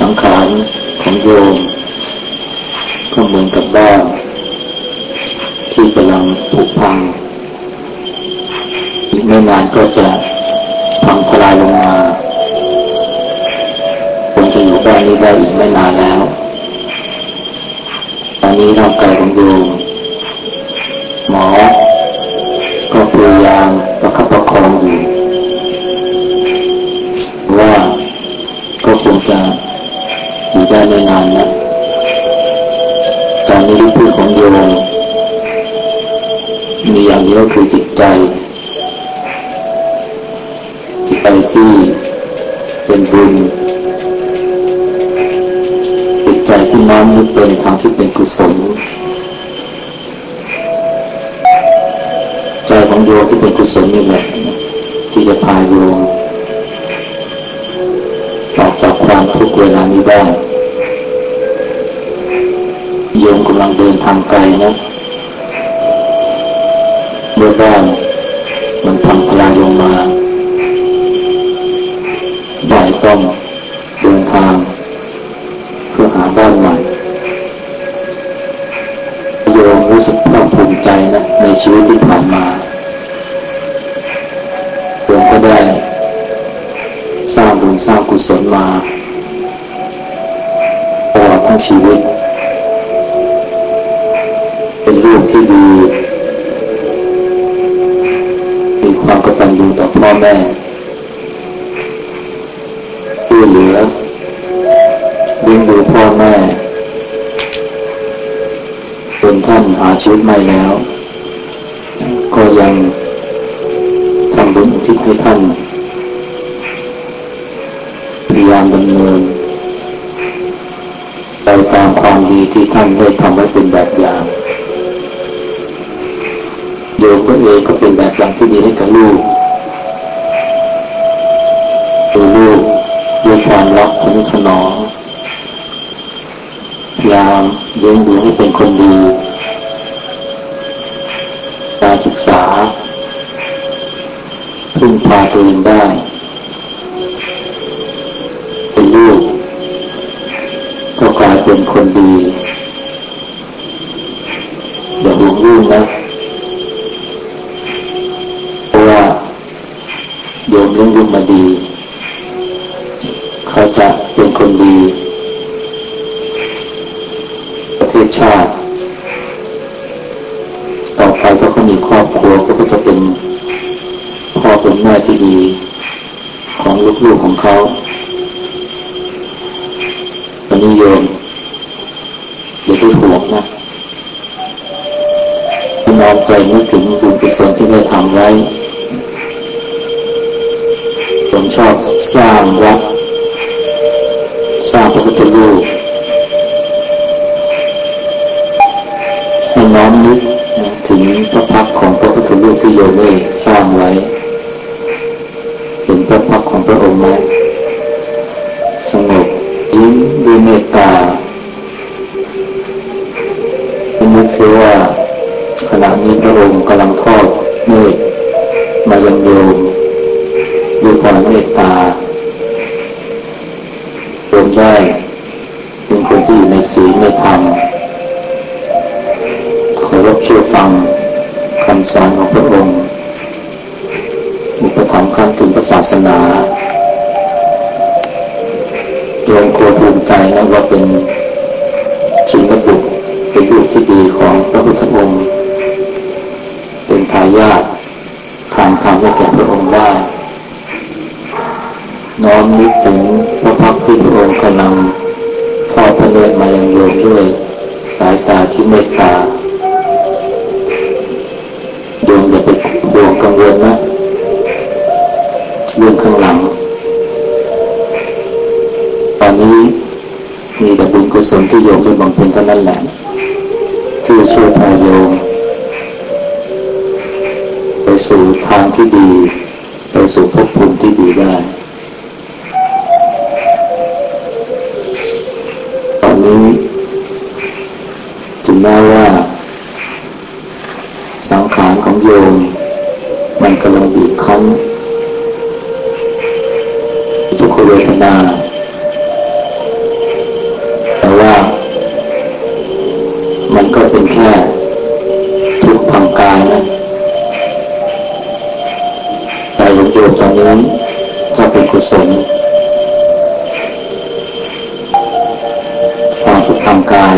สังขารของโยมก็เหมือนกับบ้านที่กำลังผุพัง อีกไม่นานก็จะพังทลายลงมาคงจะอยู่บ้านนี้ได้อีกไม่นานแล้ว ตอนนี้ร่างกายของโยมหมอ ก็พยายามประคับประคองอยู่ นานนะตอนนี้ที่ของโยมมีอย่างนี้ก็คือจิตใจจิตใจที่เป็นบุญจิตใจที่น้อมนึกไปในทางที่เป็นกุศลใจของโยมที่เป็นกุศลนี่แหละที่จะพาโยมออกจากความทุกข์เวลานี้ได้ โยมกำลังเดินทางไกลนะเมื่อบ้าน ได้ช่วยเหลือดิ้ยงดูพ่อแม่จนท่านอาชีพไม่แล้ว ก็ยังทำบุญที่ให้ท่านพยายามดำเนินไปตามความดีที่ท่านได้ เป็นคน กิตรงนี้นจะเป็นกุศลความทุกทางกาย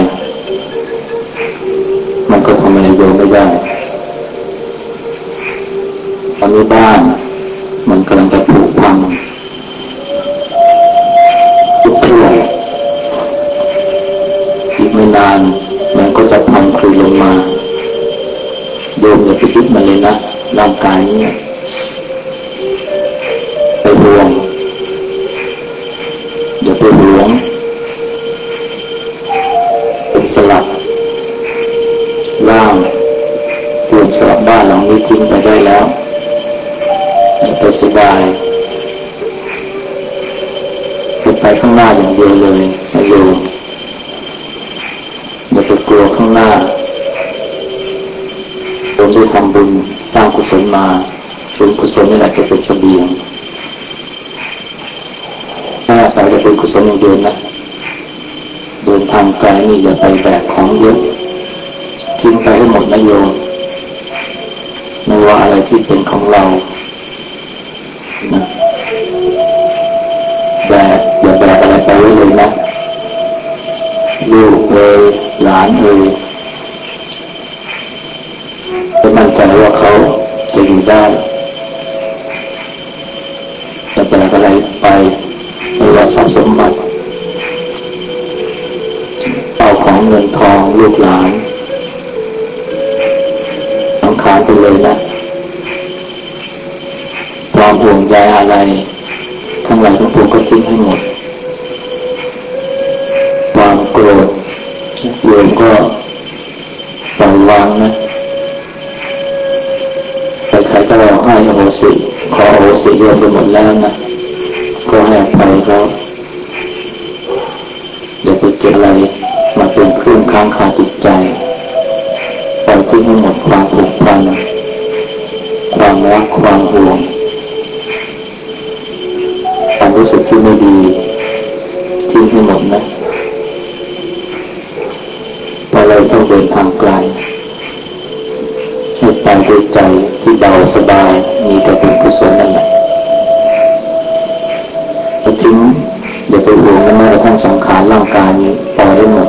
มันก็ทำอะไรโยงไม่ได้ตอนนี้บ้าน ไม่หมดนะแต่เราต้องเดินทางไกลให้ไปด้วยใจที่เบาสบายมีแต่บุญกุศลนั่นแหละทิ้งอย่าไปหวงนแม้กระทั่งสังขารร่างกายนี้ปล่อยให้หมด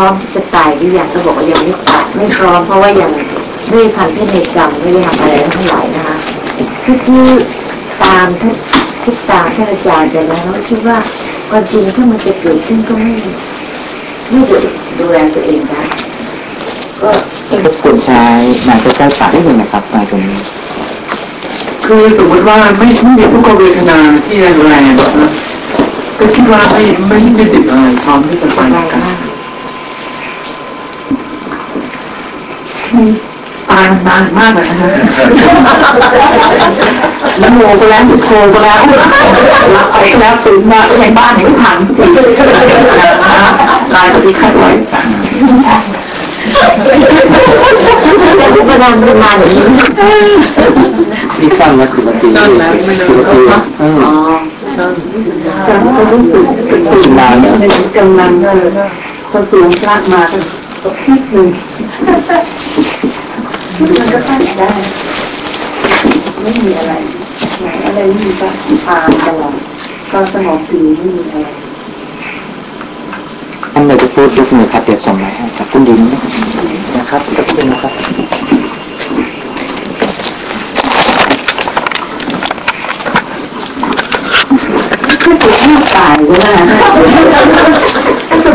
ร้อมจะตายหรือยังก็บอกว่ายังไม่ตายไม่พร้อมเพราะว่ายังไม่ได้ทำพิธีกรรมไม่ได้ทำอะไรทั้งหลายนะคะคือคือตามท่านคิดตามท่านอาจารย์ไปแล้วเราคิดว่าความจริงถ้ามันจะเกิดขึ้นก็ไม่ไม่ดูดูแลตัวเองได้ก็คุณใช้งานใกล้ๆปากได้ยังนะครับมาตรงนี้คือสมมติว่าไม่ไม่มีทุกขเวทนาที่แรงนะก็คิดว่าไม่ไม่ไม่ติดอะไรพร้อมที่จะไปกัน ตายนานมากเลยนะฮะแล้วโมก็แล้วโทรก็แล้วรับไปแล้วตื่นมาในบ้านยังผ่านสิลายปฏิคัดไว้ประดานประมาณอย่างนี้นี่สั้นแล้วสิบนาทีสั้นแล้วไม่เลยอ๋อกำลังรู้สึกเป็นนานเนี่ยกำลังพอเสียงพระมาก็คิดหนึ่ง มันก็ตั้งได้ ไม่มีอะไรไหนอะไรไม่มีก็พานตลอดก็สงบดีไม่มีอะไรอันไหนจะพูดยกมือครับเดี๋ยวส่งมาให้ครับคุณดินนะครับขอบคุณนะครับคือถูกแทบตายก็ได้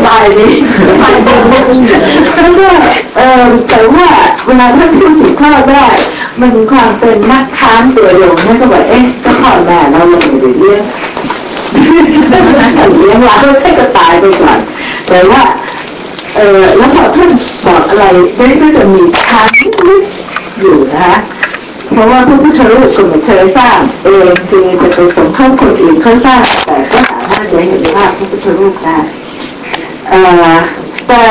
บายดีสบายดีไม่มีแล้วก็เออแต่ว่าเวลาท่านพูดถึงข้อได้มันความเป็นนักค้านตัวยงนั่นก็บอกเอ๊ะก็พ่อแม่เราเราไม่ได้เลี้ยงเลี้ยงเราให้ก็ตายไปก่อนแต่ว่าเออแล้วพอท่านบอกอะไรได้ก็จะมีค้างนิดอยู่นะคะเพราะว่าพระพุทธรูปก็ไม่เคยสร้างเองคือจะไปสมทบคนอื่นเขาสร้างแต่ก็สามารถจะเห็นภาพพระพุทธรูปได้ เออแต่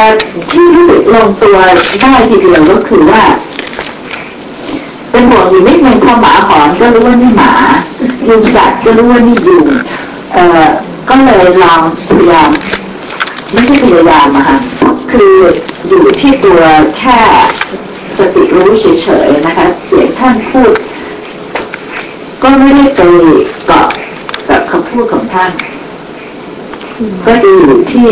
ที่รู้สึกลงตัวได้ทีเดียวก็คือว่า เป็นห่วงอยู่นิดนึงพอหมาหอนก็รู้ว่านี่หมายุงกัดก็รู้ว่านี่ยุงเอ่อก็เลยลองพยายามไม่ใช่พยายามอะค่ะคืออยู่ที่ตัวแค่สติรู้เฉยๆนะคะ เสียงท่านพูด ก็ไม่ได้ไปเกาะกับคำพูดของท่าน ก็ดูอยู่ที่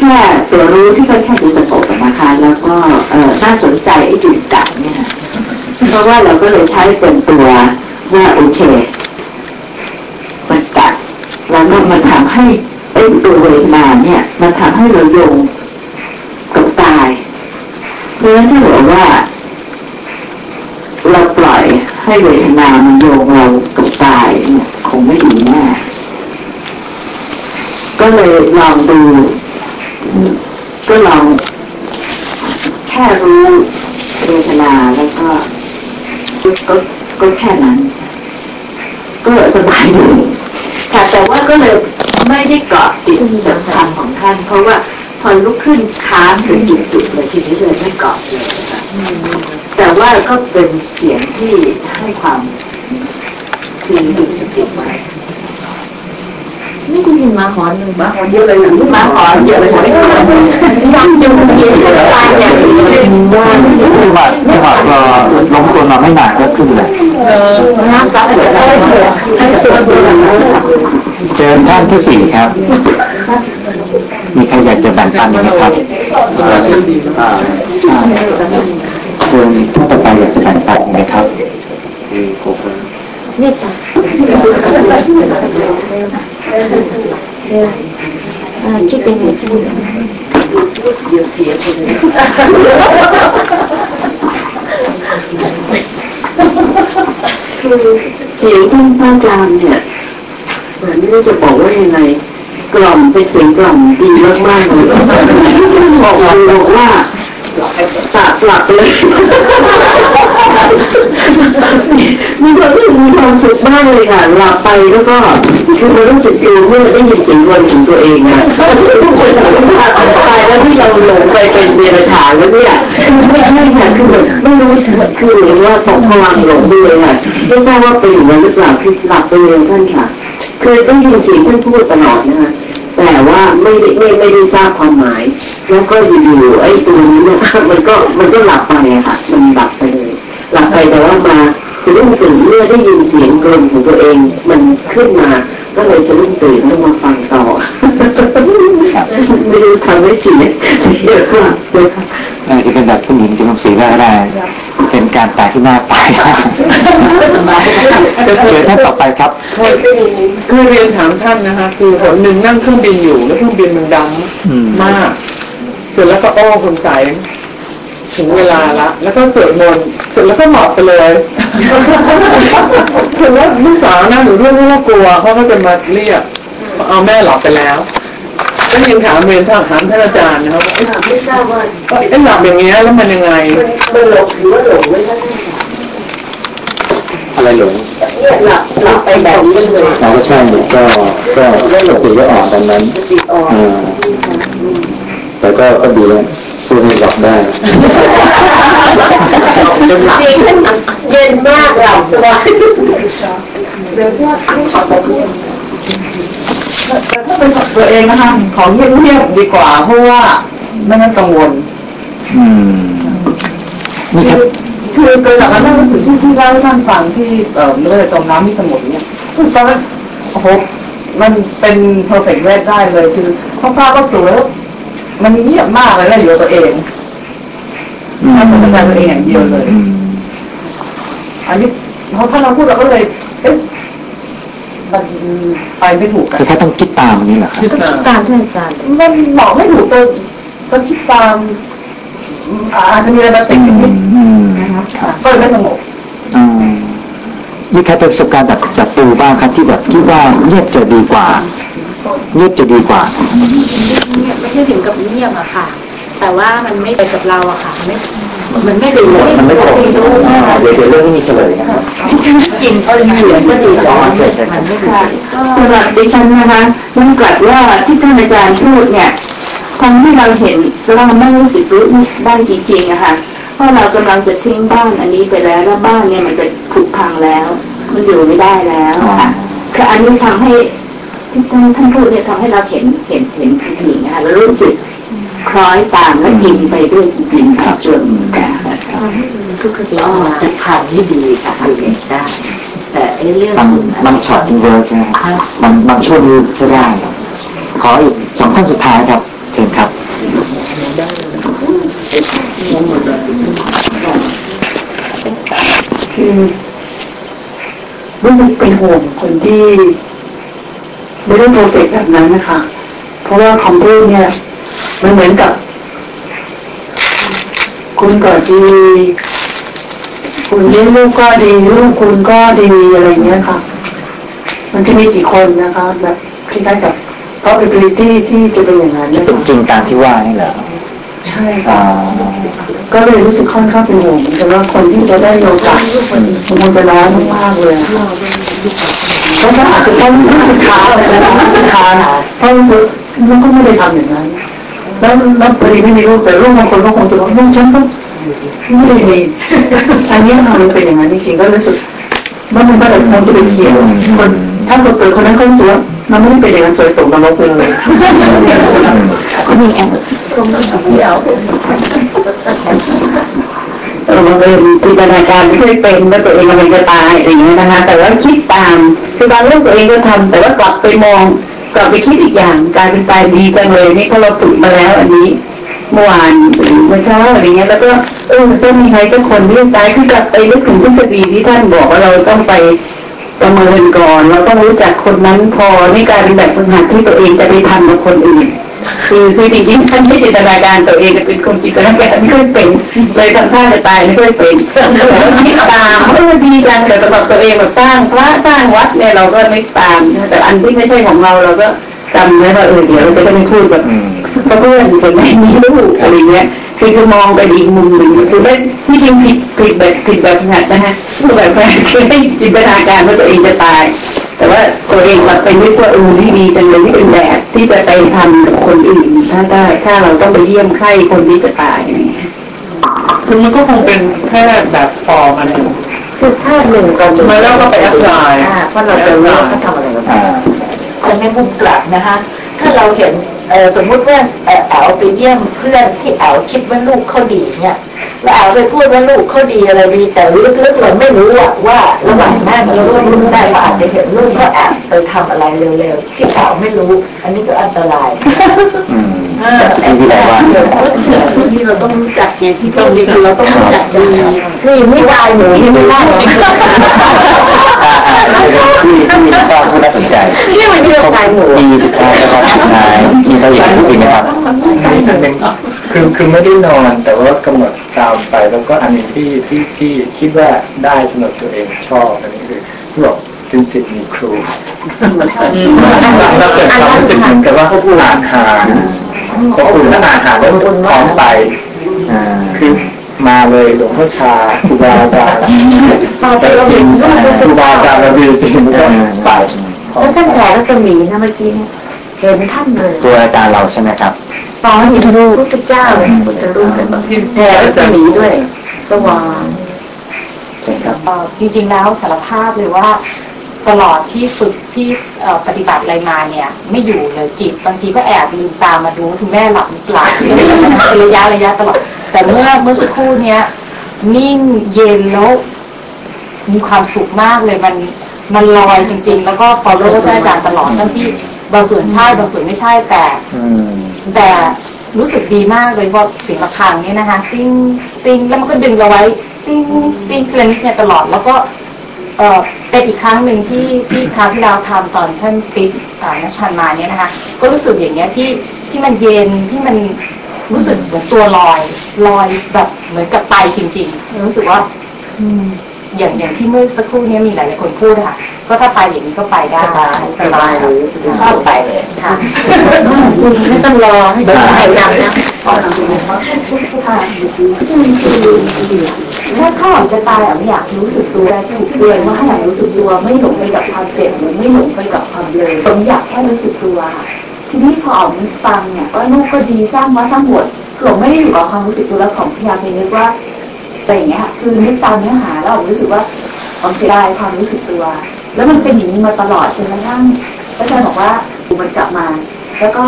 แค่ตัวรู้ที่ค่อนข้างจะสงบนะคะแล้วก็เออน่าสนใจไอ้ดุจกัดเนี่ยเพราะว่าเราก็เลยใช้เป็นตัวว่าโอเคมันกัดแล้วก็มันทำให้ไอ้ตัวเวทนาเนี่ยมันทำให้เราโยงกับตายเพราะฉะนั้นถ้าบอกว่า เราปล่อยให้เวทนามันโยงเรากับตายเนี่ยคงไม่ดีแน่ก็เลยลองดู ก็ลองแค่รู้เวทนาแล้วก็ก็ก็แค่นั้น ก็สบายดีค่ะแต่ว่าก็เลยไม่ได้เกาะติดกับคำของท่าน เพราะว่าพอลุกขึ้นค้างถึงจุดๆเลยทีนี้เลยไม่เกาะเลยค่ะแต่ว่าก็เป็นเสียงที่ให้ความคือดึงสติไว้ ไม่ได้ยินมาหอนเลยหมาหอนเยอะเลยนะมาขอเยอะเลยยังยังเสียงตายอย่างนี้เลยว่าจังหวะจังหวะพอล้มตัวมาไม่นานก็ขึ้นเลยน้ำตาเสียได้ให้สวดมนต์เจอท่านที่สี่ครับ มีใครอยากจะแบ่งปันไหมครับอ่าอ่าเชิญท่านต่อไปอยากจะแบ่งปันไหมครับเนี่ยจ้ะอ่าคิ คิดยังไงพูดเดี๋ยวเสียคนคือเสียงท่านพระอาจารย์เนี่ยเหมือนไม่รู้จะบอกว่ายังไงกล่อมเป็นเสียงกล่อมดีมากๆเลยบอกเลยบอกว่าตาหลับเลย มีความรู้สึกมีความสุขมากเลยค่ะหลับไปแล้วก็คือมันรู้สึกอยู่เมื่อได้ยินเสียงวนของตัวเองอะทุกคนถามว่าตายแล้วที่เราหลงไปเป็นเดรัจฉานแล้วเนี่ยไม่ใช่ค่ะคือไม่รู้ถึงคือเหมือว่าตกพลังหลงไปเลยค่ะไม่ทราบว่าเป็นอย่างนั้นหรือเปล่าคือหลับไปเลยท่านค่ะคือได้ยินเสียงท่านพูดตลอดนะคะแต่ว่าไม่ได้ไม่ไม่ได้ทราบความหมาย แล้วก็อยู่ๆไอ้ตัวนี้เนี่ยมันก็มันก็หลับไปค่ะ มันหลับไปเลย ไปแต่ว่ามาสะดุ้งตื่นเมื่อได้ยินเสียงกลนของตัวเอง มันขึ้นมา ก็เลยสะดุ้งตื่นแล้วมาฟังต่อไม่รู้ทำได้จริงเยอะมากเลยค่ะอาจจะเป็นแบบผู้หญิงที่ผมสีได้ก็ได้ เป็นการตายที่น่าตายมากเชิญท่านต่อไปครับเคยเคยเรียนถามท่านนะคะ คือหนหนึ่งนั่งเครื่องบินอยู่แล้วเครื่องบินมันดังมาก เสร็จแล้วก็โอ้คุณใส ถึงเวลาละ แล้วก็สวดมนต์เสร็จแล้วก็หมอบไปเลยถึงว่าลูกสาวนั่งอยู่ด้วยเพราะว่ากลัวเขาก็จะมาเรียกเอาแม่หลับไปแล้วก็ยังถามเรียนถามถามท่านอาจารย์นะครับว่าเอ๊ะไม่ทราบว่าเอ๊ะหลับอย่างเงี้ยแล้วมันยังไงมันหลงหรือว่าหลงไม่ได้อะไรหลงเนี่ยหลับหลับไปแบบนี้เลยเราก็ใช่ก็ก็สติก็ออกตอนนั้นติดออกอ่าแต่ก็ก็ดีแล้ว พูดให้หลับได้เย็นเย็นมากหลับสบายเดี๋ยวจะขอบคุณถ้าเป็นตัวเองนะคะ ของเงียบๆดีกว่า เพราะว่าไม่งั้นกังวลอืมนี่ครับคือเกิดจากการนั่งรู้สึกที่ที่เล่าให้ท่านฟังที่เอ่อเรือจมน้ำที่สมุทรเนี่ยคือตอนนั้นโอ้โหมันเป็น perfect red ได้เลยคือท้องฟ้าก็สวย มันเงียบมากเลยนะอยู่กับตัวเองทำกับอาจารย์ตัวเองอย่างเดียวเลยอืมอันนี้เพราะถ้าเราพูดเราก็เลยเอ๊ะมันไปไม่ถูกอะคือถ้าต้องคิดตามนี่เหรอครับต้องคิดตามท่านอาจารย์มันบอกไม่ถูกตัวก็คิดตามอาจจะมีอะไรมาติอืดมนิดอืมนะคะครับก็เลยไม่สงบอืมนี่ใครเป็นประสบการณ์แบบแบบตูบ้างครับที่แบบคิดว่าเงียบจะดีกว่า เงียบจะดีกว่าไม่ใช่ถึงกับเงียบอะค่ะ แต่ว่ามันไม่ไปกับเราอะค่ะไม่มันไม่ได้รู้มันไม่ครบรู้อ่าเดี๋ยวเดี๋ยวเรื่องนี้มีเฉลยนะครับจริงก็เหลือก็ดีแต่ว่ามันไม่ได้สำหรับดิฉันนะคะมันกลับว่าที่ท่านอาจารย์พูดเนี่ยทำให้เราเห็นเราไม่รู้สึกรู้ได้จริงๆอะค่ะเพราะเรากำลังจะทิ้งบ้านอันนี้ไปแล้วแล้วบ้านเนี่ยมันจะผุพังแล้ว มันอยู่ไม่ได้แล้วค่ะคืออันนี้ทำให้ ที่ท่านท่านพูดเนี่ยทำให้เราเห็นเห็นเห็นจริงๆนะคะแล้วรู้สึกคล้อยตามและกินไปด้วยจริงๆค่ะจนค่ะทุกคติออกมาทางที่ดีค่ะทำเองได้แต่ไอ้เรื่องบางบางช็อตที่ work ใช่ไหมครับบางบางช่วงนี้ใช้ได้ครับขออีกสองท่านสุดท้ายครับเชิญครับคือรู้สึกเป็นห่วงคนที่ ไม่ได้โปรเฟกต์แบบนั้นนะคะ เพราะว่าคำพูดเนี่ย มันเหมือนกับ คุณก็ดี คุณเลี้ยงลูกก็ดีลูกคุณก็ดีอะไรเงี้ยค่ะ มันจะมีกี่คนนะคะ แบบคล้ายๆกับ probability ที่จะเป็นอย่างนั้นที่นะเป็นคะจริงตามที่ว่านี่เหรอใช่อ่าค่ะก็เลยรู้สึกค่อนข้างเป็นห่วงเหมือนกันว่าคนที่จะได้มีโอกาสมันคงจะน้อยมากๆเลยอะค่ะ เพราะว่าอาจจะต้องรู้สึกท้าอะไรนะรู้สึกท้าเพราะมันก็ไม่ได้ทำอย่างนั้นแล้วแล้วพอดีไม่มีลูกแต่ลูกบางคนก็คงจะบอกลูกฉันต้องไม่ได้มีอันนี้มันเป็นอย่างนั้นจริงๆก็รู้สึกว่ามันก็เลยคงจะเป็นเขียวคนถ้าคนเปิดคนนั้นเขารู้สึกว่ามันไม่ได้เป็นอย่างนั้นสวยตกนรกเลยก็มีแอบสมมติเดียว เออมันเป็นจินตนาการไม่เคยเป็นว่าตัวเองกำลังจะตายอะไรอย่างเงี้ยนะคะ แต่ว่าคิดตามคือบางเรื่องตัวเองก็ทำแต่ว่ากลับไปมองกลับไปคิดอีกอย่างกลายเป็นตายดีจังเลยนี่ก็เราฝึกมาแล้วอันนี้เมื่อวานหรือเมื่อเช้าอะไรเงี้ยแล้วก็เออต้องมีใครสักคนที่ตายคือกลับไปนึกถึงทฤษฎีที่ท่านบอกว่าเราต้องไปประเมินก่อน เราต้องรู้จักคนนั้นพอนี่กลายเป็นแบบฝึกหัดที่ตัวเองจะไปทำกับคนอื่น คือคือจริงๆท่านไม่จินตนาการตัวเองเป็นคนจิตนาการไม่ค่อยเป็นเลยทำท่าจะตายไม่ค่อยเป็นคิดตามเออดีจังแต่สำหรับตัวเองแบบสร้างพระสร้างวัดเนี่ยเราก็นึกตามนะแต่อันที่ไม่ใช่ของเราเราก็จำไว้ว่าเออเดี๋ยวเราจะได้ไม่พูดแบบเพื่อนจะไม่มีลูกอะไรเงี้ยคือคือมองไปอีกมุมหนึ่งคือไม่ที่จริงผิดผิดแบบผิดแบบหัดนะฮะคือแบบคือให้จินตนาการว่าตัวเองจะตาย แต่ว่าตัวเองแบบเป็นไม่ว่าเออที่ดีจังเลยที่เป็นแบบที่จะไปทำกับคนอื่นถ้าได้ถ้าเราต้องไปเยี่ยมไข้คนที่จะตายอะไรเงี้ยคือมันก็คงเป็นแค่แบบฟอร์มอันหนึ่งคือชาติหนึ่งก่อนมาแล้วก็ไป applyเพราะเราจะรู้ว่าเขาทำอะไรกับเราอ่าแต่ในมุมกลับนะคะถ้าเราเห็น เออสมมุติว่าเออแอลไปเยี่ยมเพื่อนที่แอลคิดว่าลูกเขาดีเนี่ยแล้วแอลไปพูดว่าลูกเขาดีอะไรดีแต่ลึกๆเราไม่รู้ว่าระหว่างนั้นเราก็รู้ได้เราอาจจะเห็นลูกเขาแอบไปทำอะไรเร็วๆที่แอาไม่รู้ อันนี้ก็อันตราย อืมแบบที่พี่บอกว่าใช่ไหมที่เราต้องรู้จักไงที่ตรงนี้คือเราต้องรู้จักดีนี่ไม่ได้หนูที่ไม่ได้อ่าอ่าที่ที่ก็พูดน่าสนใจนี่มันที่เราตายหมูปีสุดท้ายแล้วครับสุดท้ายมีใครอยากพูดอีกไหมครับอันนี้อันหนึ่งคือคือไม่ได้นอนแต่ว่ากำหนดตามไปแล้วก็อันหนึงที่ที่ที่คิดว่าได้สำหรับตัวเองชอบอันนี้คือที่บอกเป็นสิทธิ์มีครูแล้วเกิดความรู้สึกเหมือนกับว่าเขาอ่านหา เขาอุ่นแล้วอ่านหาแล้วพร้อมไปอ่าคือมาเลยหลวงพ่อชาครูบาอาจารย์แต่จริงครูบาอาจารย์ระเบียจริงก็ไปแล้วท่านแผ่รัศมีนะเมื่อกี้เนี่ยเห็นท่านเลยตัวอาจารย์เราใช่ไหมครับตอนเห็นรูปพระเจ้าเลยพุทธรูปเลยแผ่รัศมีด้วยสว่างเชิญครับเอ่อจริงๆแล้วสารภาพเลยว่า ตลอดที่ฝึกที่เอ่อปฏิบัติอะไรมาเนี่ย ไม่อยู่เลยจิต บางทีก็แอบลืมตามาดูคุณแม่หลับหรือเปล่าเป็นระยะระยะตลอด แต่เมื่อเมื่อสักครู่เนี้ยนิ่งเย็นแล้วมีความสุขมากเลยมันมันลอยจริง ๆ แล้วก็ follow ท่านอาจารย์ตลอดทั้งที่บางส่วนใช่บางส่วนไม่ใช่แต่อืมแต่รู้สึกดีมากเลยว่าเสียงระฆังเนี่ยนะคะติ้งติ้งแล้วมันก็ดึงเราไว้ ติ้งติ้งเพลงเนี่ยตลอดแล้วก็เออ เป็นอีกครั้งหนึ่งที่ที่คราวที่เราทำตอนท่านติ๊กอ่านชันมาเนี่ยนะคะ ก็รู้สึกอย่างเงี้ยที่ที่มันเย็นที่มันรู้สึกเหมือนตัวลอยลอยแบบเหมือนกับไปจริง ๆ รู้สึกว่า อืมอย่างอย่างที่เมื่อสักครู่นี้มีหลายๆคนพูดค่ะ ก็ถ้าไปอย่างนี้ก็ไปได้สบายเลยชอบไปเลยค่ะไม่ต้องรอให้ได้ใครจำนะถ้าข้าจะตายอะไม่อยากรู้สึกตัวถูกเตือนว่าให้อยากรู้สึกตัวไม่หลงไปกับความเจ็บหรือไม่หลงไปกับความเลยผมอยากแค่รู้สึกตัวทีนี้พอออกมาฟังเนี่ยว่าลูกก็ดีสร้างมาสร้างบทคือผมไม่ได้อยู่กับความรู้สึกตัวแล้วของพยายามไปนึกว่าอะไรอย่างเงี้ยคือนึกตามเนื้อหาแล้วผมรู้สึกว่าผมเสียดายความรู้สึกตัว แล้วมันเป็นอย่างนี้มาตลอดจนกระทั่งอาจารย์บอกว่ามันกลับมา แล้วก็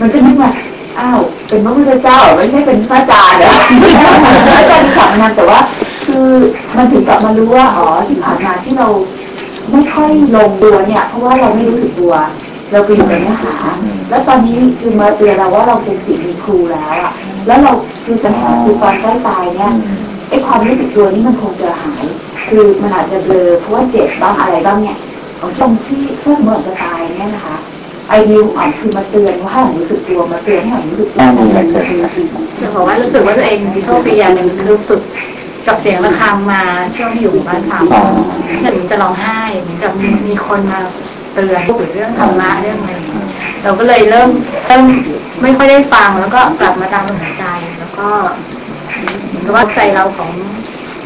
มันก็นึกว่าอ้าวเป็นพระพุทธเจ้าไม่ใช่เป็นพระอาจารย์เหรออาจารย์กลับมาแต่ว่า คือมันถึงกลับมารู้ว่าอ๋อที่ผ่านมาที่เราไม่ค่อยลงตัวเนี่ย เพราะว่าเราไม่รู้สึกตัว เราไปอยู่กับเนื้อหา แล้วตอนนี้คือมาเตือนเราว่าเราเป็นสิทธิ์มีครูแล้วอะแล้วเราคือจะหาคือตอนใกล้ตายเนี่ย ไอ้ความรู้สึกตัวนี้มันคงจะหาย คือมันอาจจะเบลอเพราะว่าเจ็บบ้างอะไรบ้างเนี่ยของตรงที่ถ้าเหมือนจะตายเนี่ยนะคะไอเดียของอ่อนคือมาเตือนว่าให้ผมรู้สึกตัวมาเตือนให้ผมรู้สึกตัวอ่านี่แหละเสร็จจะบอกว่ารู้สึกว่าตัวเองโชคดีอย่างหนึ่งคือฝึกกับเสียงระฆังมาช่วงที่อยู่บ้านสามอ๋อฉันจะร้องไห้เหมือนกับมีมีคนมาเตือนพูดถึงเรื่องธรรมะเรื่องอะไรอย่างเงี้ยเราก็เลยเริ่มเริ่มไม่ค่อยได้ฟังแล้วก็กลับมาตามลมหายใจแล้วก็เหมือนกับว่าใจเราของ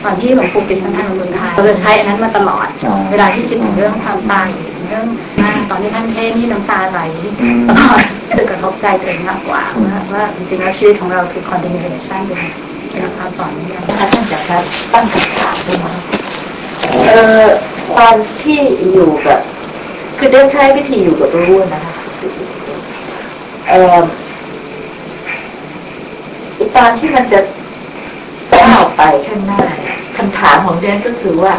ตอนที่หลวงปู่ติชันท่านมาเมืองไทยเราจะใช้อันนั้นมาตลอดอ๋อเวลาที่คิดถึงเรื่องความตายถึงเรื่องหน้าตอนที่ท่านเทศน์นี่น้ำตาไหลอืมตลอดคือกระทบใจตัวเองมากกว่าว่าว่าจริงๆแล้วชีวิตของเราคือ continuation เป็นเป็นความต่อเนื่องนะคะท่านจากการตั้งคำถามด้วยนะเอ่อตอนที่อยู่กับคือเดินใช้วิธีอยู่กับรู้นะคะเอ่อตอนที่มันจะก้าว ไปข้างหน้าคำถามของเดนก็คือว่า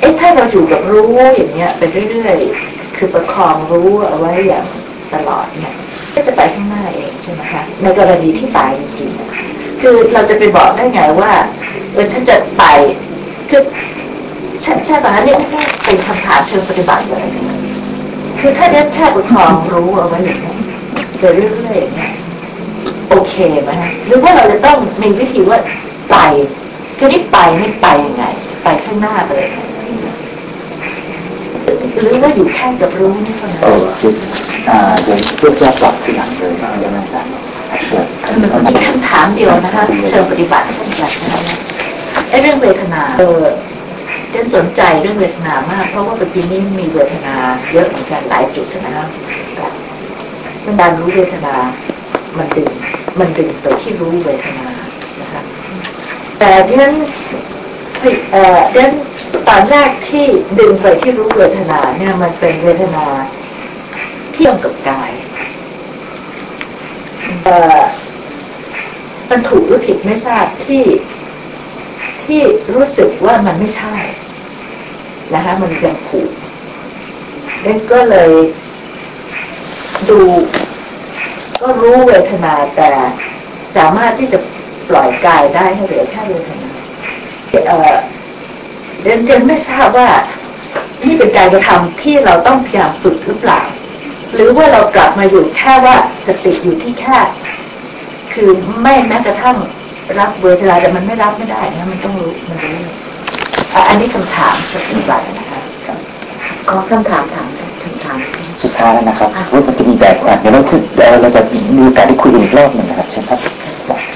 เอ๊ะถ้าเราอยู่กับรู้อย่างเงี้ยไปเรื่อยๆ คือประคองรู้เอาไว้อย่างตลอดเนี่ย ก็จะไปข้างหน้าเองใช่ไหมคะ ในกรณีที่ตายจริงๆ คือเราจะไปบอกได้ไงว่า เออฉันจะไป คือใช่ใช่ป่ะเนี่ยเป็นคำถามเชิงปฏิบัติเลยนะคือถ้าเน้นแค่ประคองรู้เอาไว้อย่างนี้ยไปเรื่อยๆเงี้ย โอเคไหมฮะหรือว่าเราจะต้องมีวิธีว่าไปคือนี่ไปไม่ไปยังไง ไปข้างหน้าเลยหรือว่าอยู่แค่กับรู้นี่เท่านั้นเออคืออ่าเดี๋ยวเพื่อจะปรับทีหลังเลยนะอาจารย์อาจารย์เกิดมีคำถามเดียวนะคะเชิงปฏิบัติเช่นกันนะคะไอ้เรื่องเวทนาเออเฉันสนใจเรื่องเวทนามาก เพราะว่าปัจจุบันนี้มีเวทนาเยอะเหมือนกันหลายจุดนะคะมันการรู้เวทนา มันดึงมันดึงไปที่รู้เวทนานะคะแต่ที่นั้นเอ่อเดนตอนแรกที่ดึงไปที่รู้เวทนาเนี่ยมันเป็นเวทนาเที่ยงกับกายเอ่อมันถูกหรือผิดไม่ทราบที่ที่รู้สึกว่ามันไม่ใช่นะคะมันยังผูกเล่นก็เลยดู ก็รู้เวทนาแต่สามารถที่จะปล่อยกายได้ให้เหลือแค่เวทนาเอ่อเรียนเรียนไม่ทราบว่านี่เป็นการกระทำที่เราต้องพยายามฝึกหรือเปล่า หรือว่าเรากลับมาอยู่แค่ว่าสติอยู่ที่แค่คือไม่แม้กระทั่งรับเวทนาแต่มันไม่รับไม่ได้นะมันต้องรู้มันรู้อันนี้คำถามสติบัตินะคะขอคำถามถามคำถาม สุดท้ายแล้วนะครับว่ามันจะมีแบบอะเดี๋ยวเราจะเดี๋ยวเราจะมีโอกาสได้คุยกันอีกรอบหนึ่งนะครับเช่นครับ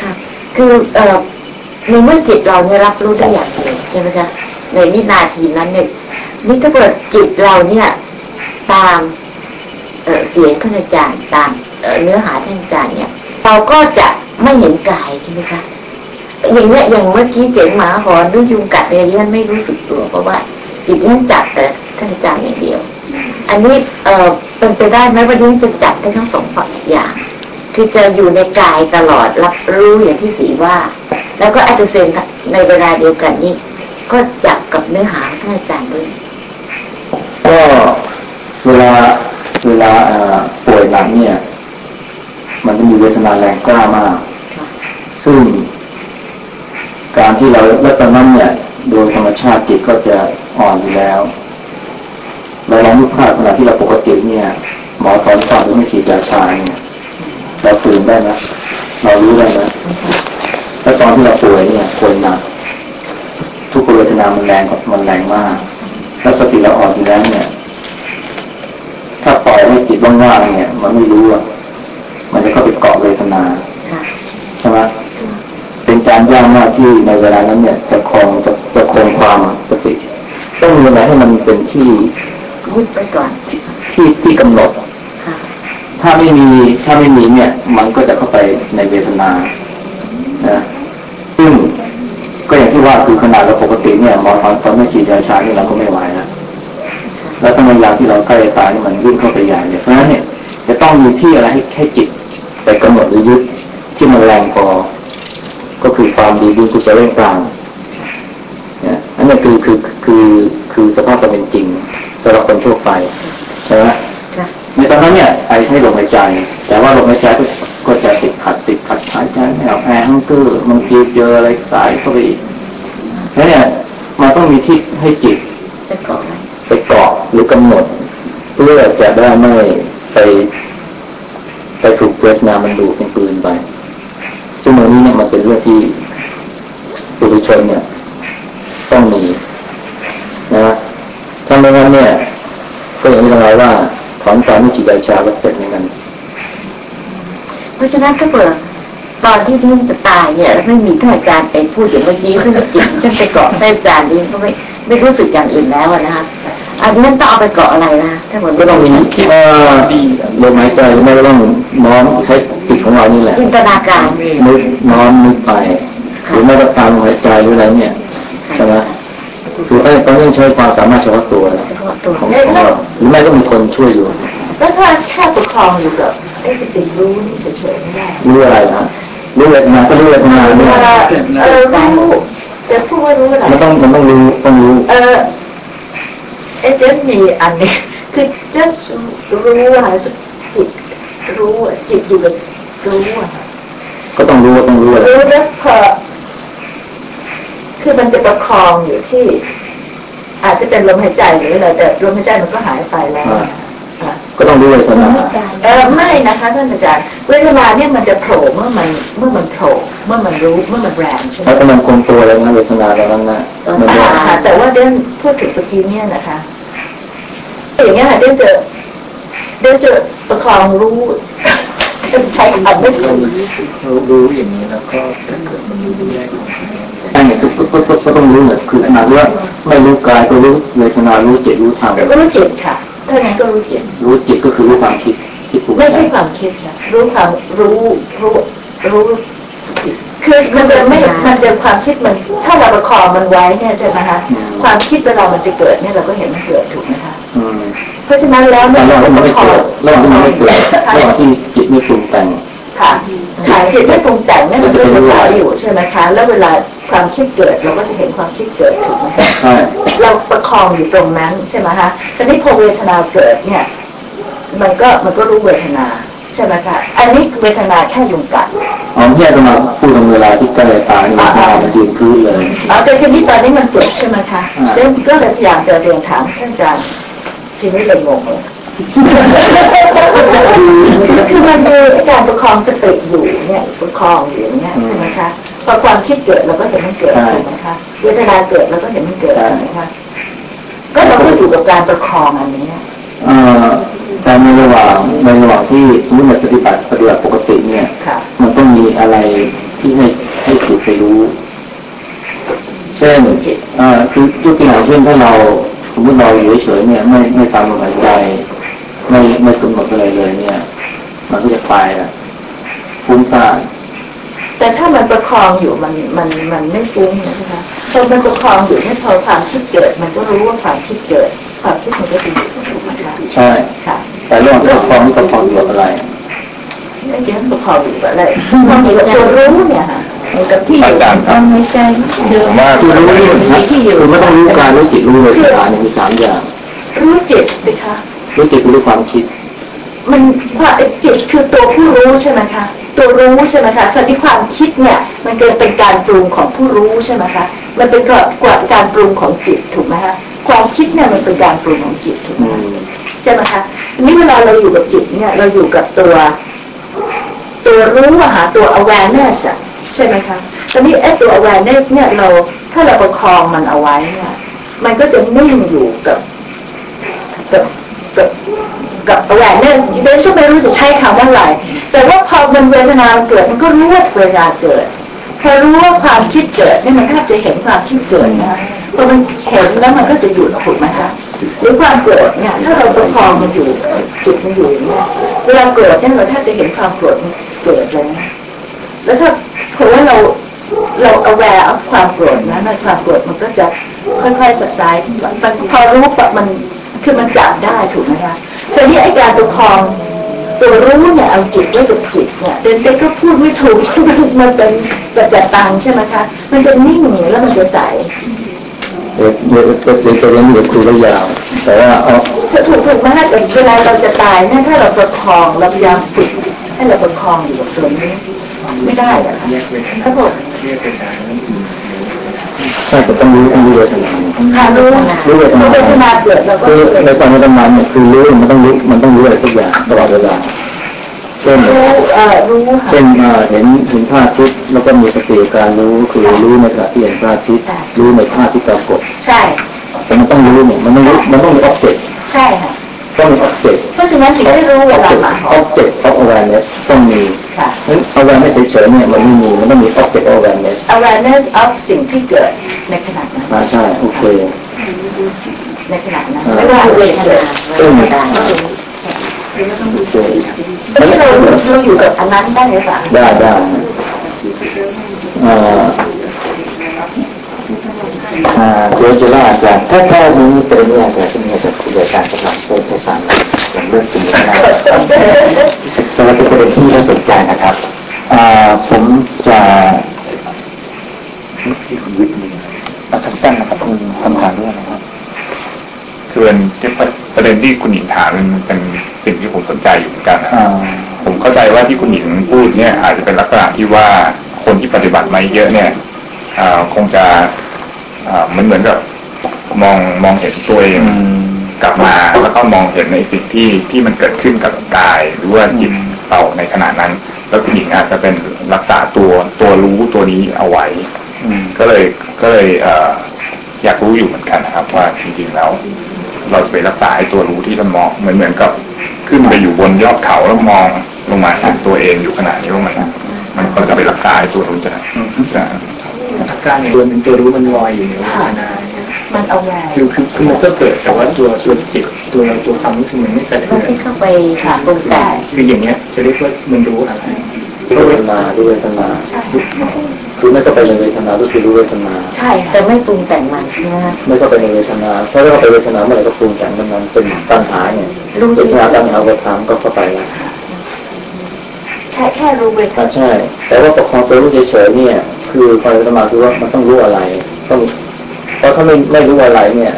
ค่ะคือเอ่อในเมื่อจิตเราเนี่ยรับรู้ได้อย่างเดียวใช่ไหมคะในวินาทีนั้นเนี่ยนี่ถ้าเกิดจิตเราเนี่ย ตามเอ่อเสียงท่านอาจารย์ตามเอ่อเนื้อหาท่านอาจารย์เนี่ย เราก็จะไม่เห็นกายใช่ไหมคะอย่างเนี้ยอย่างเมื่อกี้เสียงหมาหอนหรือยุงกัดเนี่ยยันไม่รู้สึกตัวเพราะว่าจิตยันจับแต่ท่านอาจารย์อย่างเดียว อันนี้เอ่อเป็นไปได้ไหมว่ายันจะจับได้ทั้งสองฝั่งอย่างคือจะอยู่ในกายตลอดรับรู้อย่างที่สีว่า แล้วก็อัตเซนในเวลาเดียวกันนี้ก็จับกับเนื้อหาของท่านอาจารย์ด้วยก็เวลาเวลาเอ่อป่วยหนักเนี่ย มันจะมีเวทนาแรงกล้ามาก ซึ่ง การที่เราและตอนนั้นเนี่ย โดยธรรมชาติจิตก็จะอ่อนอยู่แล้ว เราลองนึกภาพขณะที่เราปกติเนี่ยหมอถอนฟันหรือไม่ฉีดยาชาเนี่ยเราตื่นได้ไหมเรารู้ได้ไหมแต่ตอนที่เราป่วยเนี่ยป่วยหนักทุกขเวทนามันแรงมันแรงมาก แล้วสติเราอ่อนอยู่แล้วเนี่ย ถ้าปล่อยให้จิตว่างๆเนี่ย มันไม่รู้อะมันจะเข้าไปเกาะเวทนาใช่ไหมเป็นการยากมากที่ในเวลานั้นเนี่ย จะคลองจะจะคงความสติ ต้องมีอะไรให้มันเป็นที่ วุดไปก่อนที่ที่กำหนดค่ะถ้าไม่มีถ้าไม่มีเนี่ย มันก็จะเข้าไปในเวทนานะซึ่งก็อย่างที่ว่าคือขนาดเราปกติเนี่ยหมอทอนตอนไม่ฉีดยาชานี่เราก็ไม่ไหวแล้วแล้วถ้าในยามที่เราใกล้ตายนี่มันวิ่งเข้าไปใหญ่เลยเพราะฉะนั้นเนี่ยจะต้องมีที่อะไรให้ให้จิตไปกำหนดหรือยึดที่มันแรงพอก็คือความดีบุญกุศลเรื่องกลางเนี่ยอันนี้คือคือคือคือสภาพความเป็นจริง สำหรับคนทั่วไปใช่ไหมค่ะในตอนนั้นเนี่ยไอใช้ลมหายใจ แต่ว่าลมหายใจก็ก็จะติดขัดติดขัดหายใจไม่ออกแอร์ฮังเกอร์บางทีเจออะไรสายเข้าไปอีกแล้วเนี่ยมันต้องมีที่ให้จิตจะเกาะไว้ไปเกาะหรือกำหนด เพื่อจะได้ไม่ไป ไปถูกเวทนามันดูดเป็นปืนไปซึ่งตรงนี้เนี่ยมันเป็นเรื่องที่ปุถุชนเนี่ย ต้องมีนะ ถ้าไม่งั้นเนี่ย ก็อย่างที่เราว่าถอนฝันไม่ฉีดยาชาก็เสร็จเหมือนกันเพราะฉะนั้นถ้าเปิดตอนที่ท่านจะตายเนี่ยแล้วไม่มีท่านอาจารย์ไปพูดอย่างเมื่อกี้ซึ่งจริงฉันไปเกาะท่านอาจารย์นี่ก็ไม่ไม่รู้สึกอย่างอื่นแล้วอะนะคะอันนั้นต้องเอาไปเกาะอะไรนะถ้าผมก็ต้องมีเอ่อลมหายใจหรือไม่ก็ต้องน้อมใช้จิตของเรานี่แหละจินตนาการนึกน้อมนึกไปหรือไม่ก็ตามลมหายใจหรืออะไรเนี่ยใช่ไหม คือต้องต้องใช้ความสามารถเฉพาะตัวนะเฉพาะตัวของของเราหรือไม่ก็มีคนช่วยอยู่ แล้วถ้าแค่ประคองอยู่กับไอ้สติรู้นี่เฉยๆไม่ได้รู้อะไรนะรู้เวทนาก็รู้เวทนาเนี่ยเออรู้จะพูดว่ารู้อะไรมันต้องมันต้องรู้ต้องรู้ เออเอเจนมีอันนี้คือ just รู้อะจิตรู้อะจิตอยู่กับรู้อะก็ต้องรู้ว่าต้องรู้อะไรรู้แล้วพอ คือมันจะประคองอยู่ที่ อาจจะเป็นลมหายใจหรืออะไรแต่ลมหายใจมันก็หายไปแล้วอะก็ต้องรู้เวทนาเออไม่นะคะท่านอาจารย์เวลาเนี่ยมันจะโผล่เมื่อมันเมื่อมันโผล่เมื่อมันรู้เมื่อมันแรงใช่ไหมแล้วก็มันคงตัวเลยนะเวทนาแล้วนั้นนะมันอ่าเนี่ยแต่ว่าเด่นพูดถึงเมื่อกี้เนี่ยนะคะอย่างเงี้ยค่ะเด่นจะเด่นจะประคองรู้ ใช้คำไม่ถูกรู้รู้อย่างนี้แล้วก็ถ้าเกิดมันรู้แยกออกมาไอ้เนี่ยก็ก็ก็ก็ต้องรู้เนี่ยคือขนาดว่าไม่รู้กายก็รู้เวทนารู้จิตรู้ธรรมก็รู้จิตค่ะถ้างั้นก็รู้จิตรู้จิตก็คือรู้ความคิดที่ปรุงไม่ใช่แต่งความคิดนะรู้ความรู้รู้รู้ คือมันจะไม่มันจะความคิดมัน ถ้าเราประคองมันไว้เนี่ยใช่ไหมคะความคิดเวลามันจะเกิดเนี่ยเราก็เห็นมันเกิดถูกไหมคะอืมเพราะฉะนั้นแล้วแต่เนี่ยระหว่างที่มันไม่เกิดระหว่างที่มันไม่เกิดระหว่างที่จิตไม่ปรุงแต่งค่ะค่ะจิตไม่ปรุงแต่งเนี่ยมันเป็นภาษาอยู่ใช่ไหมคะ แล้วเวลาความคิดเกิดเราก็จะเห็นความคิดเกิดถูกไหมคะใช่เราประคองอยู่ตรงนั้นใช่ไหมคะทีนี้พอเวทนาเกิดเนี่ย มันก็มันก็รู้เวทนา ใช่ไหมคะอันนี้เวทนาแค่ยุงกัดอ๋อที่อาตมาพูดตรงเวลาที่ใกล้ตายนี่มันทำมันยืนพื้นเลยอ๋อแต่ทีนี้ตอนนี้มันเกิดใช่ไหมคะอ่าเรื่องก็เลยพยายามจะเรียนถามท่านอาจารย์ทีนี้เลยงงเลยคือมันมีการประคองสติอยู่เนี่ยประคองอยู่อย่างเงี้ยใช่ไหมคะพอความคิดเกิดเราก็เห็นมันเกิดถูกไหมคะเวทนาเกิดเราก็เห็นมันเกิดถูกไหมคะก็เราก็อยู่กับการประคองอันนี้ เอ่อแต่ในระหว่างในระหว่างที่สมมติในปฏิบัติปฏิบัติปกติเนี่ยค่ะมันต้องมีอะไรที่ให้ให้จิตไปรู้ เช่นอ่าคือยกตัวอย่างเช่นถ้าเราสมมติเราอยู่เฉยๆเนี่ยไม่ไม่ตามลมหายใจไม่ไม่กำหนดอะไรเลยเนี่ย มันก็จะไปอะฟุ้งซ่านแต่ถ้ามันประคองอยู่มันมันมันไม่ฟุ้งนะคะพอมันประคองอยู่ให้พอความคิดเกิด มันก็รู้ว่าความคิดเกิด ความคิดมันก็ดีถูกไหมคะใช่ค่ะแต่ระหว่างที่ประคองนี่ประคองอยู่กับอะไรไม่เดี๋ยวประคองอยู่กับอะไรประคองอยู่กับตัวรู้เนี่ยค่ะอยู่กับที่อยู่กับลมหายใจเดิมว่าคือรู้นี่นะคือไม่ต้องรู้กายรู้จิตรู้เวทนาเนี่ยมีสามอย่างรู้จิตสิคะรู้จิตคือรู้ความคิด มันความจิตคือตัวผู้รู้ใช่ไหมคะตัวรู้ใช่ไหมคะคราวนี้ความคิดเนี่ย มันเกิดเป็นการปรุงของผู้รู้ใช่ไหมคะ มันเป็นกว่าการปรุงของจิตถูกไหมคะ ความคิดเนี่ยมันเป็นการปรุงของจิตถูกไหมคะใช่ไหมคะทีนี้เวลาเราอยู่กับจิตเนี่ยเราอยู่กับตัว ตัวรู้อะหาตัว awareness อะใช่ไหมคะตอนนี้ไอ้ตัว awareness เนี่ยเราถ้าเราประคองมันเอาไว้เนี่ยมันก็จะนิ่งอยู่กับกับกับกับ awareness เดนก็ไม่รู้จะใช้คำว่าอะไรแต่ว่าพอมันเวทนาเกิดมันก็รู้ว่าเวทนาเกิด พอรู้ว่าความคิดเกิดนี่มันแทบจะเห็นความคิดเกิดนะคะพอมันเห็นแล้วมันก็จะหยุดถูกไหมคะหรือความโกรธเนี่ยถ้าเราประคองมันอยู่จิตมันอยู่อย่างนี้เวลาโกรธเนี่ยเราแทบจะเห็นความโกรธเกิดเลยนะแล้วถ้าเพราะว่าเราเรา aware of ความโกรธนะในความโกรธมันก็จะค่อยๆสับสายมันพอรู้ปะมันคือมันจับได้ถูกไหมคะทีนี้ไอ้การประคอง ตัวรู้เนี่ยเอาจิตไว้กับจิตเนี่ยเดนเด็กก็พูดไม่ถูกมันเป็นปัจจตังใช่ไหมคะ มันจะนิ่งแล้วมันจะใสเดี๋ยวเดี๋ยวเดี๋ยวเดี๋ยวจะเรียนเดี๋ยวคุยแล้วยาว แต่ว่าเอาถ้าถูกถูกไหมคะเวลาเราจะตายเนี่ยถ้าเราประคองเราพยายามฝึกให้เราประคองอยู่กับตัวนี้ ไม่ได้เหรอคะแยกเวทครับผม ใช่แต่ต้องรู้ต้องรู้เวทนาค่ะรู้รู้เวทนาเวทนาเกิดเราก็คือในความเป็นธรรมเนี่ยคือรู้มันต้องรู้มันต้องรู้อะไรสักอย่างตลอดเวลาเช่นรู้เอ่อรู้ค่ะเช่นเอ่อเห็นเห็นพระอาทิตย์แล้วก็มีสติการรู้คือรู้ในขณะที่เห็นพระอาทิตย์รู้ในภาพที่ปรากฏใช่แต่มันต้องรู้เนี่ยมันต้องรู้มันต้องมี object ใช่ค่ะ ต้องมี object เพราะฉะนั้นถึงได้รู้เวลา object หมาหอม object of awareness ต้องมีค่ะนั้น awareness เฉยๆเนี่ยมันไม่มีมันต้องมี object of awareness awareness of สิ่งที่เกิดในขณะนั้นอ่าใช่โอเคในขณะนั้นอ่าไม่ว่าเวทนาเออเวทนาโอเคทีนี้เราเราอยู่กับอันนั้นได้หรือเปล่าได้ได้เอ่อ อ่าเดี๋ยวจะว่าอาจารย์ถ้าแค่นี้เป็นเนี่ยอาจารย์ที่มีอาจารย์คุยกับอาจารย์กำลังเป็นภาษาอย่างเรื่องตรงนี้นะแต่ว่าเป็นประเด็นที่น่าสนใจนะครับอ่าผมจะเอาสั้นๆนะครับคุณคำถามเรื่องนะครับคือเป็นที่ประเด็นที่คุณหญิงถามมันเป็นสิ่งที่ผมสนใจอยู่เหมือนกันนะอ่าผมเข้าใจว่าที่คุณหญิงพูดเนี่ยอาจจะเป็นลักษณะที่ว่าคนที่ปฏิบัติมาเยอะเนี่ยอ่าคงจะอ่าเห มือนเหมือนกับมองมองเห็นตัวเองกลับมาแล้วก็มองเห็นในสิ่งที่ที่มันเกิดขึ้นกับกายหรือว่าจิตเราในขณะนั้น แล้วคุณหญิงอาจจะเป็นรักษาตัวตัวรู้ตัวนี้เอาไว้ก็เลยก็เลยเออยากรู้อยู่เหมือนกันนะครับ ว่าจริงๆแล้ว เราไปรักษาไอ้ตัวรู้ที่เรามองเหมือนเหมือนกับขึ้นไปอยู่บนยอดเขาแล้วมองลงมาเห็นตัวเองอยู่ขนาดนี้ว่ามันมันก็จะไปรักษาไอ้ตัวรู้จะจะ อาการอย่างตัวหนึ่งตัวรู้มันลอยอยู่ในเวทนาเนี่ยมัน aware คือคือคือมันก็เกิดแต่ว่าตัวตัวจิตตัวตัวความรู้สึกมันไม่แสดงมันไม่เข้าไปหาปรุงแต่งคืออย่างเงี้ย จะเรียกว่ามันรู้อะไรรู้เวทนารู้เวทนาใช่คือไม่ก็ไปในเวทนาก็คือรู้เวทนาใช่แต่ไม่ปรุงแต่งมันนะฮะไม่ก็ไปในเวทนาเพราะถ้าเราไปเวทนาเมื่อไหร่ก็ปรุงแต่งมันมันเป็นปัญหาเนี่ยรู้เวทนาตั้งเอาไปทำก็เข้าไปแล้ว แค่แค่รู้เวทอ่าใช่ แต่ว่าปกครองตัวรู้เฉยๆเนี่ย คือความเป็นธรรมาคือว่ามันต้องรู้อะไร ต้องเพราะถ้าไม่ไม่รู้อะไรเนี่ย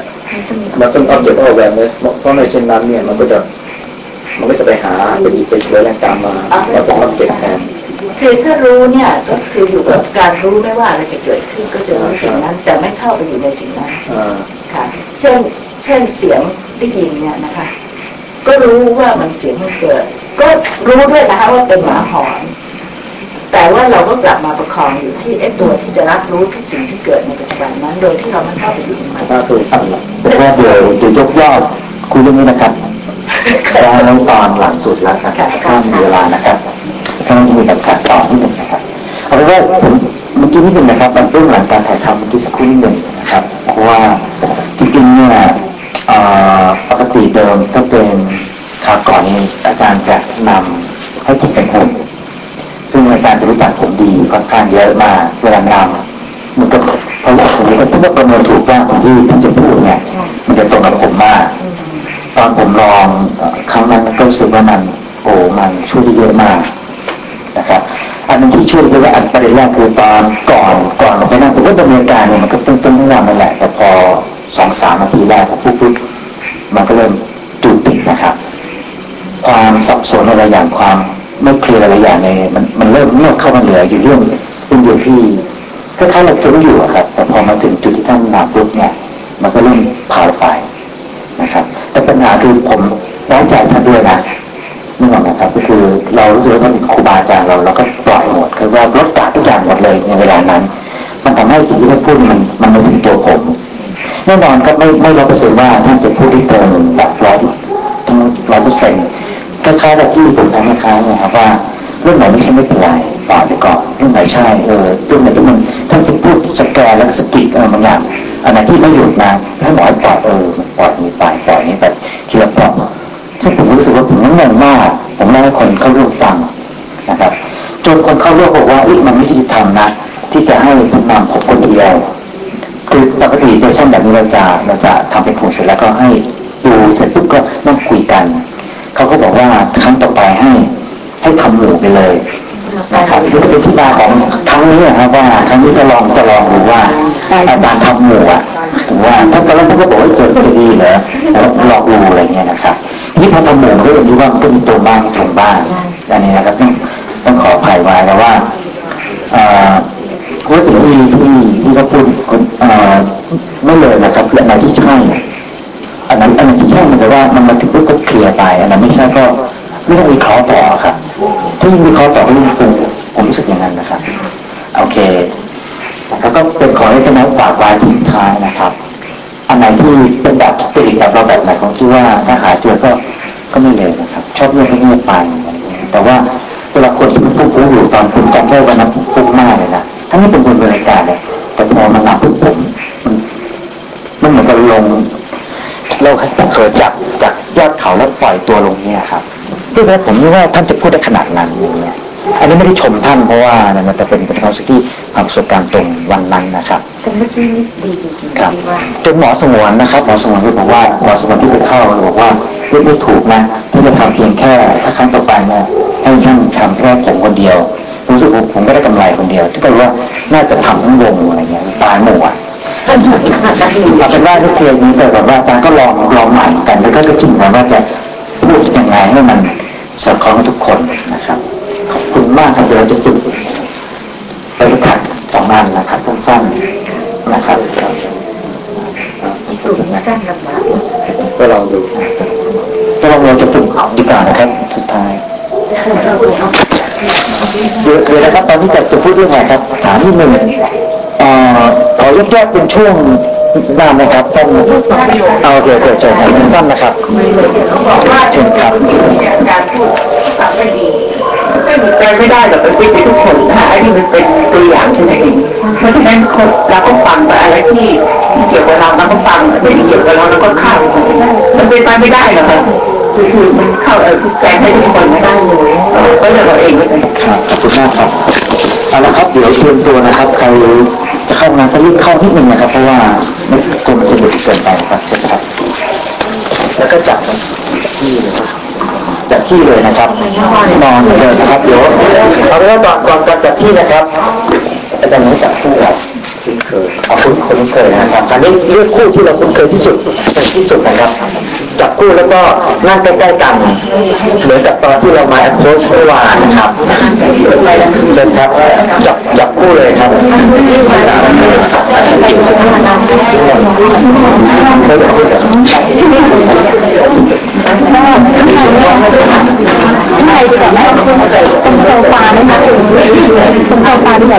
มันต้อง object of awareness เพราะไม่เช่นนั้นเนี่ยมันก็จะมันก็จะไปหาไปหยิบไปเฉยอะไรตามมาแล้วเป็น object แทนคือถ้ารู้เนี่ยก็คืออยู่กับการรู้ไม่ว่าอะไรจะเกิดขึ้นก็จะรู้สิ่งนั้น แต่ไม่เข้าไปอยู่ในสิ่งนั้นอ่าค่ะ เช่น เช่นเสียงได้ยินเนี่ยนะคะ ก็รู้ว่ามันเสียงมันเกิด ก็รู้ด้วยนะคะว่าเป็นหมาหอนแต่ว่าเราก็กลับมาประคองอยู่ที่ไอ้ตัวที่จะรับรู้ทุกสิ่งที่เกิดในปัจจุบันนั้น โดยที่เราไม่เข้าไปอยู่ในมันถ้าถูกตั้งหลักแต่ว่าเดี๋ยวเดี๋ยวยกยอดคุยเรื่องนี้นะครับตอนตอนหลังสุดแล้วนะครับถ้ามีเวลานะครับถ้ามันมีแบบการต่อนิดหนึ่งนะครับเอาเป็นว่าผมเมื่อกี้นิดหนึ่งนะครับมันเบื้องหลังการถ่ายทำเมื่อกี้สักครู่นิดหนึ่งนะครับเพราะว่าจริงๆเนี่ยเอ่อ ปกติเดิมถ้าเป็นคราวก่อนนี้อาจารย์จะนำให้ผมเป็นคนซึ่งอาจารย์จะรู้จักผมดีค่อนข้างเยอะมากเวลานำมันก็เพราะว่าผมก็ต้องประเมินถูกว่าสิ่งที่ท่านจะพูดเนี่ยมันจะตรงกับผมมาก ตอนผมลองครั้งนั้นก็รู้สึกว่ามันโอ้มันช่วยได้เยอะมากนะครับอันนึงที่ช่วยคือว่าอันประเด็นแรกคือตอนก่อนก่อนลงไปนั่งผมว่าดำเนินการเนี่ยมันก็ต้นต้นทั้งวันนั่นแหละแต่พอ สองสามนาทีแรกผมพูดปุ๊บมันก็เริ่มตูดติดนะครับความสับสนอะไรอย่างความไม่เคลียร์อะไรอย่างในมันมันเริ่มเมื่อเข้ามาเหลืออยู่เรื่องเรื่องเดียวที่คล้ายๆเราฟุ้งอยู่ครับ แต่พอมาถึงจุดที่ท่านมาปุ๊บเนี่ย มันก็เริ่มพาไปนะครับ แต่ปัญหาคือผมไว้ใจท่านด้วยนะนี่หรอกนะครับ ก็คือเรารู้สึกว่าท่านเป็นครูบาอาจารย์เราเราก็ปล่อยหมดคือว่าลดกาทุกอย่างหมดเลยในเวลานั้น มันทำให้สิ่งที่ท่านพูดมันมันมาถึงตัวผม แน่นอนก็ไม่ไม่ร้อยเปอร์เซ็นต์ว่าท่านจะพูดได้ตรงแบบร้อยทั้งร้อยเปอร์เซ็นต์คล้ายๆกับที่ผมทำคล้ายนะครับว่าเรื่องไหนไม่ใช่ไม่เป็นไรปล่อไปก่อนเรื่องไหนใช่เออเรื่องไหนที่มันท่านจะพูดสแกนแล้วสกิดเออบางอย่างอันไหนที่ไม่หยุดนะท่านบอกให้ปล่อยเออมันปล่อยนี้ไปปล่อยนี้ไปทีละปล่อยซึ่งผมรู้สึกว่าผมงงมากผมเล่าให้คนเข้าร่วมฟังนะครับจนคนเข้าร่วมบอกว่าอีมันไม่ยุติธรรมนะที่จะให้ท่านนำผมคนเดียว คือปกติในช่องแบบนี้เราจะเราจะทำเป็นกลุ่มเสร็จแล้วก็ให้ดูเสร็จปุ๊บก็นั่งคุยกันเขาก็บอกว่าครั้งต่อไปให้ ให้ทำหมู่ไปเลยนะครับนี่จะเป็นที่มาของครั้งนี้นะครับว่าครั้งนี้ก็ลองจะลองดูว่า อาจารย์ทำหมู่อะว่าท่าตอนแรกท่านก็บอกว่าจะจะดีเหรอแล้วลองดูอะไรเงี้ยนะครับนี่พอทำหมู่ก็อย่างที่ว่ามันก็มีตัวบ้างตรงบ้างอันนี้นะครับต้องต้องขออภัยไว้แล้วว่า เพราะสิ่งที่ที่ที่เขาพูดคนอ่อไม่เลยนะครับเรื่องไหนที่ใช่อันนั้นอันไหนที่ใช่มันแปลว่ามันมาถึงปุ๊บก็เคลียร์ไปอันนั้นไม่ใช่ก็ไม่ต้องวิเคราะห์ต่อครับถ้ายิ่งวิเคราะห์ต่อก็ยิ่งฟุ้งผมรู้สึกอย่างนั้นนะครับโอเคแล้วก็เป็นขอให้คณะฝากไว้ทิ้งท้ายนะครับ อันไหนที่เป็นแบบสตรีทแบบเราแบบไหนผมคิดว่าถ้าหาเจอก็ก็ไม่เลยนะครับ ชอบเงียบก็เงียบไปอไรอย่างเงี้ยแต่ว่าเวลาคนที่มันฟุ้งๆอยู่ตอนผมจำได้วันนั้นฟุ้งมากเลยนะ ทั้งนี้เป็นคนบริการเลยแต่พอมันหนักปุ๊บผมมันมันเหมือนกับลงเราเกิดจากจากยอดเขาแล้วปล่อยตัวลงเนี่ยครับที่แท้ผมนึกว่าท่านจะพูดได้ขนาดนั้นอย่างเงี้ยอันนี้ไม่ได้ชมท่านเพราะว่านะมันจะเป็นเป็นความรู้สึกที่ความประสบการณ์ตรงวันนั้นนะครับแต่เมื่อกี้นี่ดีจริงๆครับที่ว่าจนหมอสงวนนะครับหมอสงวนก็บอกว่าหมอสงวนที่ไปเข้าบอกว่าเรียกไม่ถูกนะที่จะทำเพียงแค่ถ้าครั้งต่อไปนะให้ท่านทำแค่ผมคนเดียว รู้สึกว่าผมก็ได้กำไรคนเดียวที่แปลว่าน่าจะทำทั้งวงอะไรเงี้ยตายหมู่อะเอาเป็นว่าที่เคลียร์นี้แต่แบบว่าอาจารย์ก็ลองลองใหม่กัน แล้วก็จะคิดกันว่าจะพูดยังไงให้มันสอดคล้องกับทุกคนนะครับขอบคุณมากครับเดี๋ยวเราจะฝึกไปขัดสองงานนะครับสั้นๆนะครับถูกสั้นลำบากก็ลองดูก็ลองเราจะฝึกดีกว่านะครับสุดท้าย เดี๋ยวเดี๋ยวนะครับตอนนี้จะจะพูดเรื่องอะไรครับฐานที่หนึ่งเอ่อขอยกแยกเป็นช่วงนานนะครับสั้นเอาโอเคโอเคเชิญครับสั้นนะครับเชิญครับการพูดไม่ดีซึ่งแปลไม่ได้หรอกเป็นไปทุกคนนะคะอันนี้มันเป็นตัวอย่างเท่านั้นเองเพราะฉะนั้นคนเราก็ฟังไปอะไรที่ที่เกี่ยวกับเราเราก็ฟังไม่เกี่ยวกับเราเราก็ข้ามันเป็นไปไม่ได้หรอก คือคือมันเข้าเออแปลให้ทุกคนไม่ได้เลยก็เรื่องเราเองก็ได้ครับขอบคุณมากครับเอาละครับเดี๋ยวเตรียมตัวนะครับ ใครจะเข้างานก็รีบเข้านิดนึงนะครับ เพราะว่าไม่กลัวมันจะหลุดเกินไปครับเช่ครับ แล้วก็จับที่เลยครับจับที่เลยนะครับ นอนเลยนะครับเดี๋ยวเอาเป็นว่าก่อนก่อนก่อนจับที่นะครับ อาจารย์ให้จับคู่ครับคุ้นเคยเอคุ้นคุ้นเคยนะครับอันนี้เลือกคู่ที่เราคุ้นเคยที่สุดเป็นที่สุดนะครับ จับคู่แล้วก็นั่งใกล้ๆกัน เหมือนกับตอนที่เรามา approach เมื่อวานนะครับเดินครับจับจับคู่เลยครับเคยจับคู่กันใช่ดีกว่าไหมตรงโซฟาไหมคะตรงโซฟาดีกว่า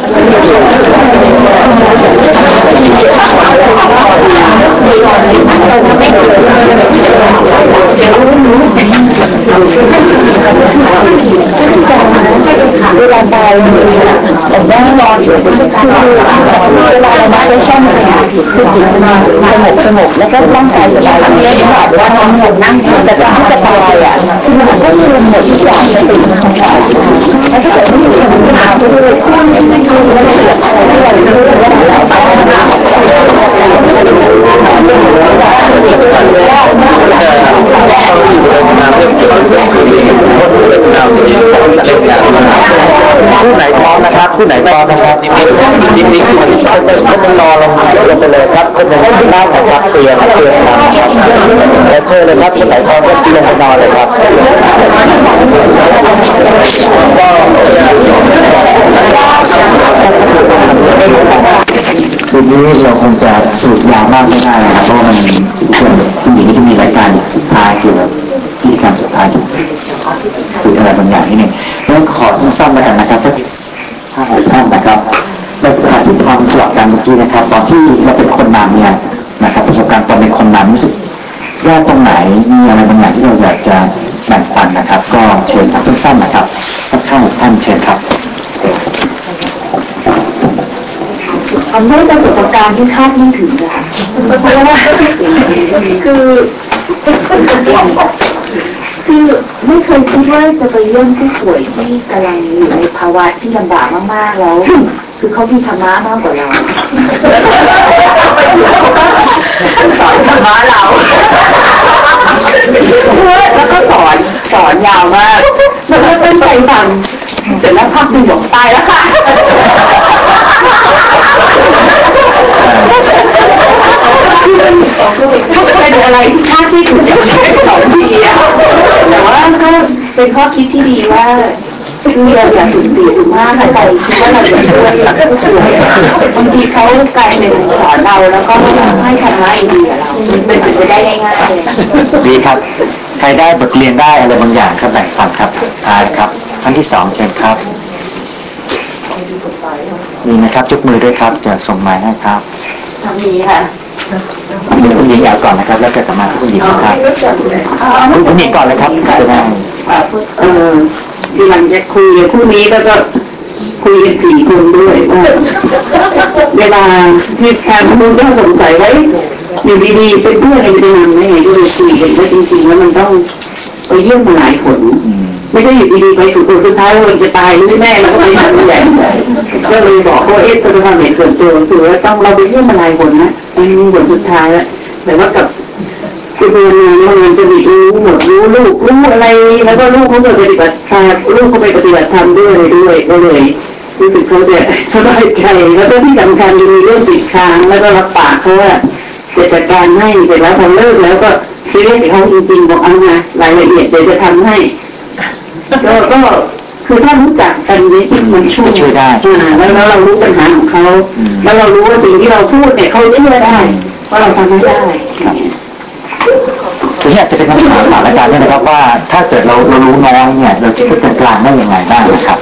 อยู่คือเวลาเรามาไปช่องเนี่ยคือจิตมันสงบสงบแล้วก็ร่างกายสบายเล่นแบบว่านอนหมดนั่งแต่ตอนที่จะตายอะคือมันก็ ตรียมเตรียมนำครับและเชิญเลยครับคนไหนพร้อมก็เตียมไปนอนเลยครับคืนนี้เราคงจะสูบยาวมากไม่ได้นะครับเพราะมันส่วนผู้หญิงก็จะมีรายการสุดท้ายเกี่ยวกับพิธีกรรมสุดท้ายคุยอะไรบางอย่างนี่เนี่ยงั้นขอสั้นๆแล้วกันนะครับสักห้าหกท่านนะครับในขณะที่ฟังสลับกันเมื่อกี้นะครับ ตอนที่เราเป็นคนนำเนี่ย นะครับประสบการณ์ตอนเป็นคนนำรู้สึกยากตรงไหนมีอะไรบางอย่างที่เราอยากจะแบ่งปันนะครับ ก็เชิญครับสั้นๆนะครับ สักห้าหกท่านเชิญครับทำให้ประสบการณ์ที่คาดไม่ถึงอะเพราะคือคือไม่เคยคิดว่าจะไปเยี่ยมผู้ป่วยที่กำลังอยู่ในภาวะที่ลำบากมากๆแล้ว คือเขามีธรรมะมากกว่าเรา สอนธรรมะเราแล้วก็สอนสอนยาวมากแล้วก็ตั้งใจฟังเสร็จแล้วพักหนึ่งบอกตายแล้วค่ะเป็นอะไรที่คาดไม่ถึงอย่างแค่สองทีอะแต่ว่าก็เป็นข้อคิดที่ดีว่า คือเราอย่าสูญเสียสุขภาพใครคิดว่าเราจะช่วยผู้ป่วยบางทีเขากลายเป็นสอนเราแล้วก็ให้ธรรมะดีกับเราเป็นไปได้ง่ายๆเลยดีครับ ใครได้บทเรียนได้อะไรบางอย่างครับแบ่งปันครับท้ายครับท่านที่สองเชิญครับมีนะครับยกมือด้วยครับจะส่งไม้ให้ครับทำนี้ค่ะเดี๋ยวคุณหญิงเอาก่อนนะครับ แล้วจะกลับมาที่คุณหญิงนะครับคุณคุณหญิงก่อนเลยครับจะได้เออ ที่หลังจะคุยกับคู่นี้แล้วก็คุยกันสี่คนด้วยว่าเวลาที่ทางคุณก็สงสัยไว้อยู่ดีๆเป็นเพื่อนอะไรไปนำได้ไงก็เลยคุยกันว่าจริงๆแล้วมันต้องไปเยี่ยมมาหลายคนอืมไม่ได้อยู่ดีๆไปสุดตัวสุดท้ายวันจะตายหรือแม่เราก็ไปทำใหญ่ก็เลยบอกว่าเอ๊ะตัวความเห็นส่วนตัวคือว่าต้องเราไปเยี่ยมมาหลายคนนะอันนี้บทสุดท้ายแล้วแต่ว่ากับ คือเรียนมาเนี่ยมันจะมีรู้หมดรู้ลูกรู้อะไร แล้วก็ลูกเขาไปปฏิบัติธรรมลูกเขาไปปฏิบัติธรรมด้วยอะไรด้วยก็เลยรู้สึกเขาจะสบายใจแล้วก็ที่สำคัญมีเรื่องติดค้างแล้วก็รับปากเขาว่าจะจัดการให้เสร็จแล้วพอเลิกแล้วก็ซีเรียสกับเขาจริงๆบอกเอามารายละเอียดเดี๋ยวจะทำให้ก็ก็คือถ้ารู้จักกันนี้ที่มันช่วยช่วยได้อ่าแล้วแล้วเรารู้ปัญหาของเขาอืมแล้วเรารู้ว่าสิ่งที่เราพูดเนี่ยเขาเชื่อได้ว่าเราทำไม่ได้อย่างเงี้ย ทีนี้จะเป็นคำถามถามอาจารย์ด้วยนะครับ ว่าถ้าเกิดเราเรารู้น้อยเนี่ย เราจะพูดเป็นกลางได้ยังไงบ้างนะครับ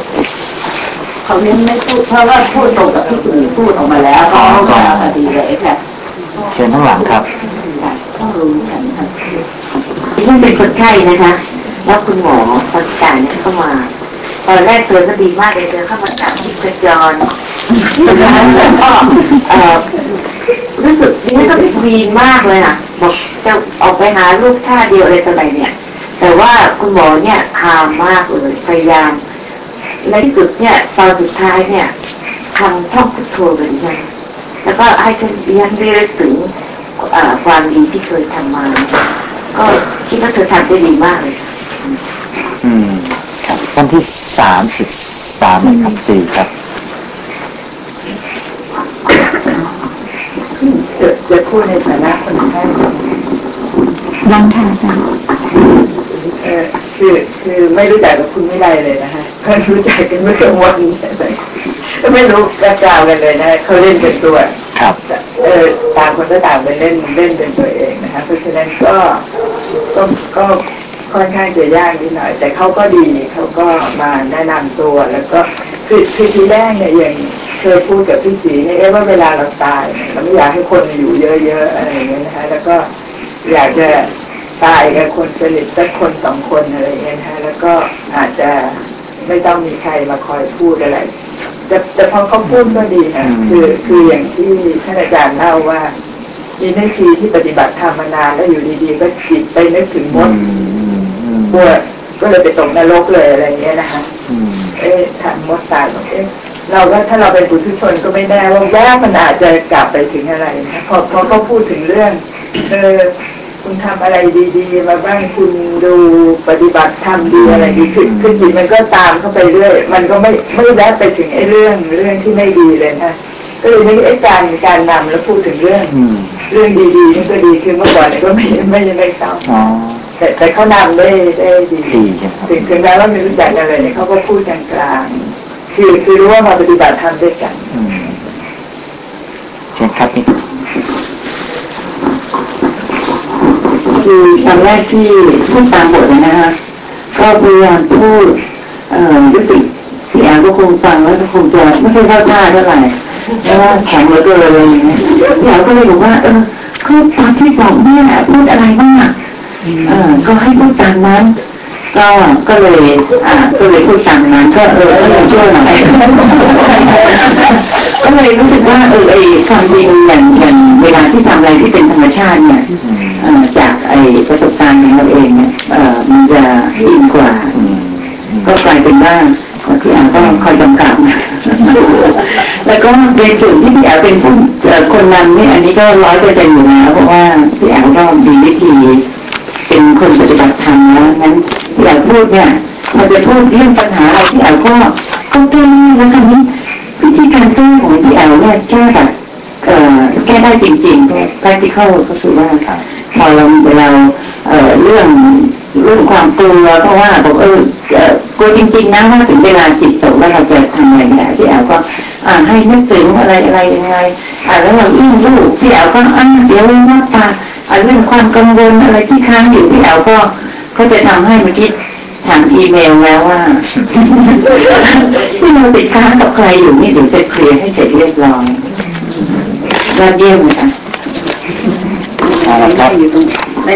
เขาเน้นไม่พูดเพราะว่าพูดตรงกับที่อื่นพูดออกมาแล้วเขาก็พอดีเลยค่ะเชิญข้างหลังครับต้องรู้กันค่ะที่เป็นคนไข้นะคะแล้วคุณหมอคนจ่ายเนี่ยเข้ามาตอนแรกเธอก็ดีมากเลยเธอเข้ามาจากที่กระจร แล้วก็รู้สึกนี่ก็วีนมากเลยอะบอกจะออกไปหาลูกท่าเดียวอะไรต่ออะไรเนี่ย แต่ว่าคุณหมอเนี่ยพามมากเลยพยายามในที่สุดเนี่ยตอนสุดท้ายเนี่ยทำท่องพุทโธเหมือนกันแล้วก็ให้ท่านเรียนได้ลึกถึงความดีที่เคยทำมา ก็คิดว่าเธอทำได้ดีมากเลยอืมครับท่านที่สามสิบสามครับสี่ครับ จะจะพูดในฐานะคนไข้ยังค่ะอาจารย์เออคือคือไม่รู้จักกับคุณวิไลเลยนะฮะเพิ่งรู้จักกันเมื่อกลางวันเนี่ยเลยก็ไม่รู้กระจาวกันเลยนะเขาเล่นเป็นตัวครับเออต่างคนก็ต่างไปเล่นเล่นเป็นตัวเองนะคะเพราะฉะนั้นก็ก็ก็ ค่อนข้างจะยากนิดหน่อย แต่เขาก็ดีเขาก็มาแนะนำตัวแล้วก็คือคือทีแรกเนี่ยอย่างเคยพูดกับพี่สีเนี่ยเอ๊ะว่าเวลาเราตายเนี่ยเราไม่อยากให้คนอยู่เยอะๆอะไรอย่างเงี้ยนะคะแล้วก็อยากจะตายกับคนสนิทสักคนสองคนอะไรอย่างเงี้ยนะคะแล้วก็อาจจะไม่ต้องมีใครมาคอยพูดอะไรแต่แต่พอเขาพูดก็ดีนะอืมคือคืออย่างที่ท่านอาจารย์เล่าว่ามีแม่ชีที่ปฏิบัติธรรมมานานแล้วอยู่ดีๆ ก็จิตไปนึกถึงมอืดมอืมอืม กลัวก็เลยไปตกนรกเลยอะไรอย่างเงี้ยนะคะอืมเอ๊ะทำมดตายบอกเอ๊ะเราก็ถ้าเราเป็นปุถุชนก็ไม่แน่ว่าแวบมันอาจจะกลับไปถึงอะไรนะพอพอเขาพูดถึงเรื่องเออคุณทำอะไรดีๆ มาบ้างคุณดูปฏิบัติธรรมดีอะไรดีคือคือจิตมันก็ตามเข้าไปเรื่อย มันก็ไม่ไม่แวบไปถึงไอ้เรื่องเรื่องที่ไม่ดีเลยนะก็เลยนึกไอ้การการนำแล้วพูดถึงเรื่องอืมเรื่องดีๆนี่ก็ดีคือเมื่อก่อนเนี่ยก็ไม่ไม่ไม่ทำอ๋อ แต่แต่เขานำได้ได้ดีดีใช่ไหมครับถึงถึงแม้ว่าไม่รู้จักกันเลยเนี่ยเขาก็พูดกลางๆคือคือรู้ว่ามาปฏิบัติธรรมด้วยกันอืมเชิญครับนี่คือตอนแรกที่พูดตามบทเลยนะคะก็พยายามพูดเอ่อรู้สึกพี่แอนก็คงฟังแล้วก็คงจะไม่ค่อยเข้าท่าเท่าไหร่เพราะว่าแข็งเหลือเกินอะไรอย่างเงี้ยพี่แอนก็เลยบอกว่าเออก็ตามที่บอกเนี่ยพูดอะไรบ้างเออ ก็ให้พูดตามนั้นก็ก็เลยอ่าก็เลยพูดตามนั้นก็เออก็เลยช่วยหน่อยก็เลยรู้สึกว่าเออไอ้ความจริงอย่างอย่างเวลาที่ทำอะไรที่เป็นธรรมชาติเนี่ยเอ่อจากไอ้ประสบการณ์ของเราเองเนี่ยเอ่อมันจะอินกว่าอืมก็กลายเป็นว่าพี่อาก็คอยกำกับแล้วก็ในส่วนที่พี่อาเป็นผู้เอ่อคนนำเนี่ยอันนี้ก็ร้อยเปอร์เซ็นต์อยู่แล้วเพราะว่าพี่อาก็มีวิธี เป็นคนปฏิบัติธรรมแล้วนั้นพี่อาพูดเนี่ยมันจะพูดเรื่องปัญหาอะไรพี่อาก็ก็แก้แล้วคราวนี้วิธีการแก้ของพี่อาเนี่ยแก้แบบเอ่อแก้ได้จริงๆแก้ practical ก็คือว่าพอเราเวลาเอ่อเรื่องเรื่องความกลัวเพราะว่าบอกเออกลัวจริงๆนะว่าถึงเวลาจิตตกแล้วเราจะทำอะไรเนี่ยพี่แอลก็อ่าให้นึกถึงอะไรอะไรยังไงอ่าแล้วเราอื้อลูกพี่แอลก็อ่าเดี๋ยวนับตาอ่า เรื่องความกังวลอะไรที่ค้างอยู่พี่แอลก็ก็จะทำให้เมื่อกี้ถามอีเมลแล้วว่าที่เราติดค้างกับใครอยู่นี่เดี๋ยวจะเคลียร์ให้เสร็จเรียบร้อยยอดเยี่ยมเลยค่ะเอาละครับ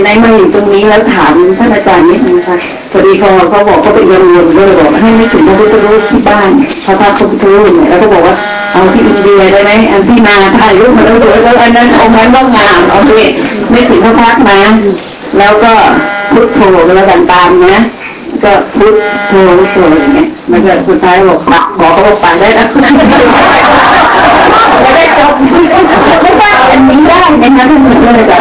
ไหนๆมาอยู่ตรงนี้แล้วถามท่านอาจารย์นิดนึงค่ะพอดีเขาเขาบอกเขาเป็นโยมโยมด้วยบอกให้นึกถึงพระพุทธรูปที่บ้านพระพักตร์พระพุทธรูปเนี่ยแล้วก็บอกว่าเอาที่อินเดียได้ไหมอันที่มาถ่ายรูปมาแล้วสวยแล้วอันนั้นองค์นั้นก็งามเอาสิ นึกถึงพระพักตร์มาแล้วก็พุทโธก็แล้วกันตามนะก็พุทโธพุทโธอย่างเงี้ยมันก็สุดท้ายบอกบอเขาบอกไปได้แล้วไม่ได้จบ นี้ได้นะคะท่านผู้ชมแบบได้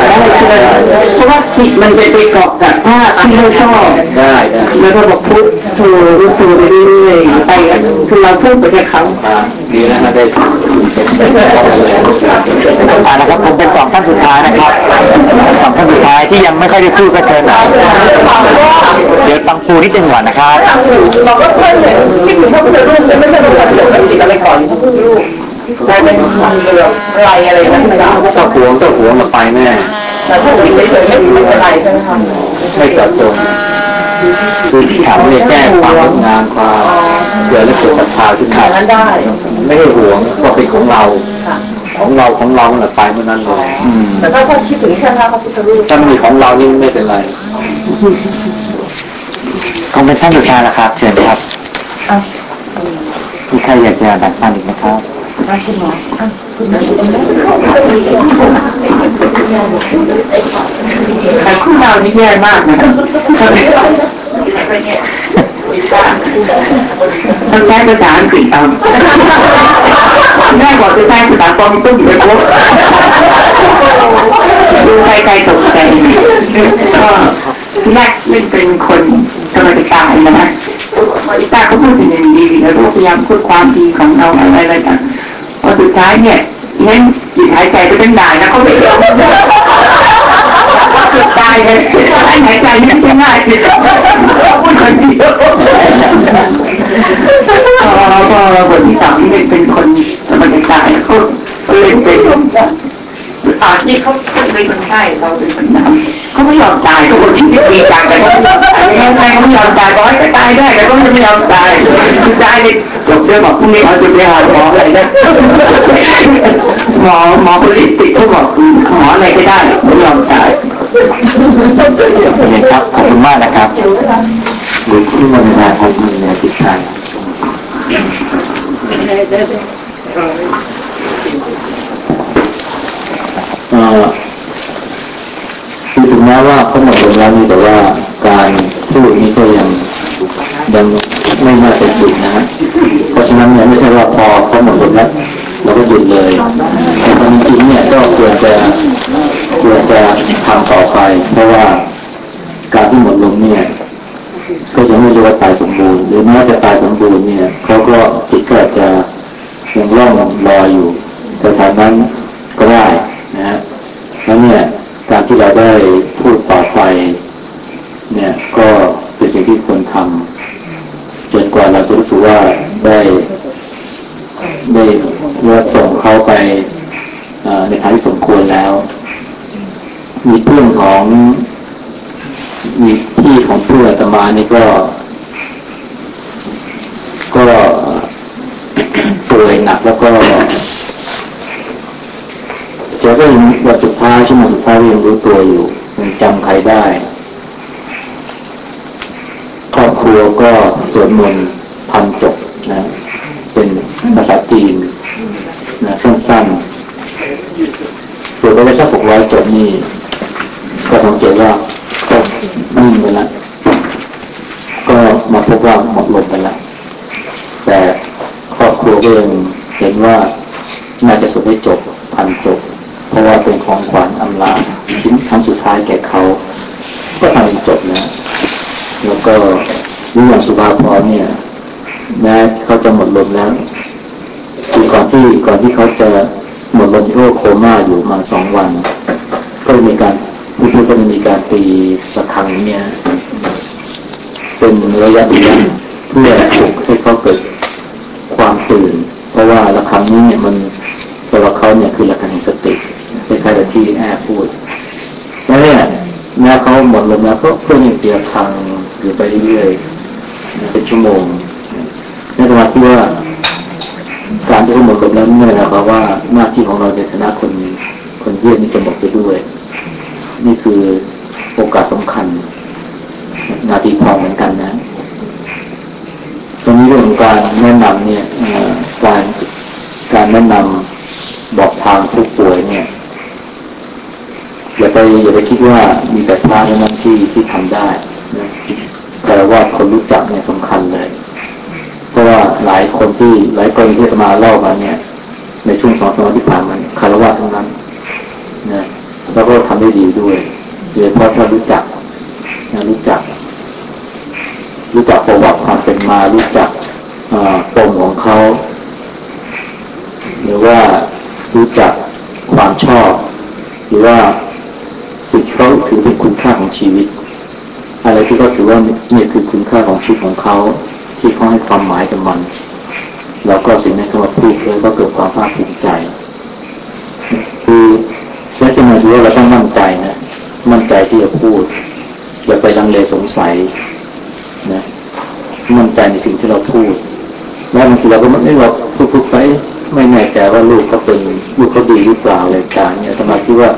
เลยเพราะว่าจิตมันจะไปเกาะกับภาพที่เราชอบได้แล้วก็บอกพุทโธพุทโธไปเรื่อยๆไปคือเราพูดไปกับเขาครับดีนะฮะได้อานะครับผมเป็นสองท่านสุดท้ายนะครับสองท่านสุดท้ายที่ยังไม่ค่อยได้พูดก็เชิญนะเดี๋ยวตังปูนิดนึงก่อนนะครับบอกว่าเพื่อนเนี่ยคิดถึงพระพุทธรูปแต่ไม่ใช่พระพุทธรูปติดอะไรก่อนพระพุทธรูปก ลายเป็นความเรืออะไรอะไรนั่นนะครับเจ้าหัวเจ้าหัวมาไปแน่แต่ถ้าติดเฉยๆไม่ไม่เป็นไรใช่ไหมครับไม่เจาะจงคือถามเนี่ยแก้ความงดงามความเกิดและเกิดศรัทธาขึ้นมานั้นได้ไม่ได้หวงก็เป็นของเราของเราของเราเมื่อไปเมื่อนั้นเลยอืมแต่ถ้าเขาคิดถึงแค่พระพุทธรูปถ้ามีของเรานี่ไม่เป็นไรคงเป็นสั้นสุดท้ายแล้วครับเชิญครับมีใครอยากจะแบ่งปันอีกไหมครับ แต่คู่เรานี่แย่มากนะต้องใช้ภาษาอังกฤษเอาแม่บอกจะใช้ภาษาปอมตุ้มไปปุ๊บดูใครๆตกใจก็แรกเล่นเป็นคนกำลังจะตายนะฮะมาริต้าเขาพูดถึงอย่างดีแล้วก็พยายามพูดความดีของเราอะไรอะไรกัน พอสุดท้ายเนี่ยงั้นหยุดหายใจไปตั้งด่านนะเขาไม่ยอมสุดตายเลยให้หายใจนี่ใช่ง่ายสิพูดคนเดียวพอพอคนที่สามนี่เป็นคนกำลังจะตายเขาเขาเล่นเป็น อ่าที่เขาเป็นคนไข้เราเป็นคนนำเขาไม่ยอมตายเขาคนที่ดีจังแต่เขาไม่เขาไม่ยอมตายบอกให้ตายได้แต่ก็ไม่ยอมตายสุดท้ายนี่จบเรื่องบอกพรุ่งนี้เขาจะไปหาหมออะไรนะหมอหมอโพลิสติกเขาบอกหมออะไรก็ได้ไม่ยอมตายโอเครับขอบคุณมากนะครับหรือที่มรณาภพมีในจิตใจเอ่อ คือถึงแม้ว่าเขาหมดลงแล้วนี่แต่ว่าการพูดนี้ก็ยังยังไม่น่าจะหยุดนะฮะเพราะฉะนั้นเนี่ยไม่ใช่ว่าพอเขาหมดลงแล้วเราก็หยุดเลยแต่ความจริงเนี่ยก็ควรจะควรจะทำต่อไป เพราะว่าการที่หมดลงเนี่ยก็ยังไม่รียกว่าตายสมบูรณ์หรือแม้จะตายสมบูรณ์เนี่ยเขาก็จิตก็จะยังล่องลอยอยู่แถวๆนั้นก็ได้ แล้วเนี่ยการที่เราได้พูดต่อไป เนี่ยก็เป็นสิ่งที่ควรทำจนกว่าเราจะรู้สึกว่าได้ได้ว่าส่งเขาไปในทางที่สมควรแล้ว มีเพื่อนของมีพี่ของเพื่อนตมานี่ก็ ก็ป่วยหนักแล้วก็แกก็วันสุด ท้ายชั่วโมงสุดท้ายยังรู้ตัวอยู่ยังจำใครได้ ครอบครัวก็สวดมนต์พันจบนะ เป็นภาษาจีนนะสั้นๆสวดไปได้สักหกร้อยจบนี่ก็สังเกตว่าก็นิ่งไปแล้วก็มาพบว่าหมดลมไปแล้วแต่ครอบครัวก็ยังเห็นว่าน่าจะสุดได้จบพันจบ เพราะว่าเป็นของขวัญอำลาชิ้นครั้งสุดท้ายแก่เขา ก็ทำจบนะ แล้วก็วิญญาณสุภาพรเนี่ยแม้เขาจะหมดลมแล้วคือก่อนที่ก่อนที่เขาจะหมดลมที่โคม่าอยู่มาสองวัน ก็มีการผู้พูดก็มีการตีระฆังเนี่ยเป็นระยะระยะเพื่อปลุกให้เขาเกิดความตื่น เพราะว่าระฆังนี้เนี่ยมันสำหรับเขาเนี่ยคือระฆังแห่งสติ เป็นใครที่แอบพูดแล้วเนี่ยแม้เขาหมดลมแล้วก็เพื่อนยังเตียทางอยู่ไปเรื่อยๆเป็นชั่วโมงในขณะที่ว่าการที่เขาหมดลมแล้วไม่ได้นะครับว่าหน้าที่ของเราในฐานะคนคนเยี่ยมนี่จะหมดไปด้วย นี่คือโอกาสสำคัญ นาทีทองเหมือนกันนะตรงนี้เรื่องการแนะนำเนี่ยการการแนะนำบอกทางผู้ป่วยเนี่ย อย่าไปอย่าไปคิดว่ามีแต่พระเท่านั้นที่ที่ทำได้นะแต่ว่าคนรู้จักเนี่ยสำคัญเลย เพราะว่าหลายคนที่หลายกรณีที่จะมาเล่ามาเนี่ย ในช่วงสองสามที่ผ่านมาคารวะทั้งนั้นนะแล้วก็ทำได้ดีด้วยโดยเฉพาะถ้ารู้จักนะรู้จัก รู้จักประวัติความเป็นมารู้จักปมของเขา หรือว่ารู้จักความชอบ หรือว่า สิ่งที่เขาถือเป็นคุณค่าของชีวิต อะไรที่เขาถือว่านี่คือคุณค่าของชีวิตของเขาที่เขาให้ความหมายกับมันแล้วก็สิ่งนั้นเขามาพูดเลยก็เกิดความภาคภูมิใจ คือและสมัยนี้เราต้องมั่นใจนะมั่นใจที่จะพูดอย่าไปลังเลสงสัยนะมั่นใจในสิ่งที่เราพูดแล้วบางทีเราก็ไม่เราพูดพูดไป ไม่แน่ใจว่าลูกเขาเป็นลูกเขาดีหรือเปล่าอะไรต่างเนี่ยสมาคิว่า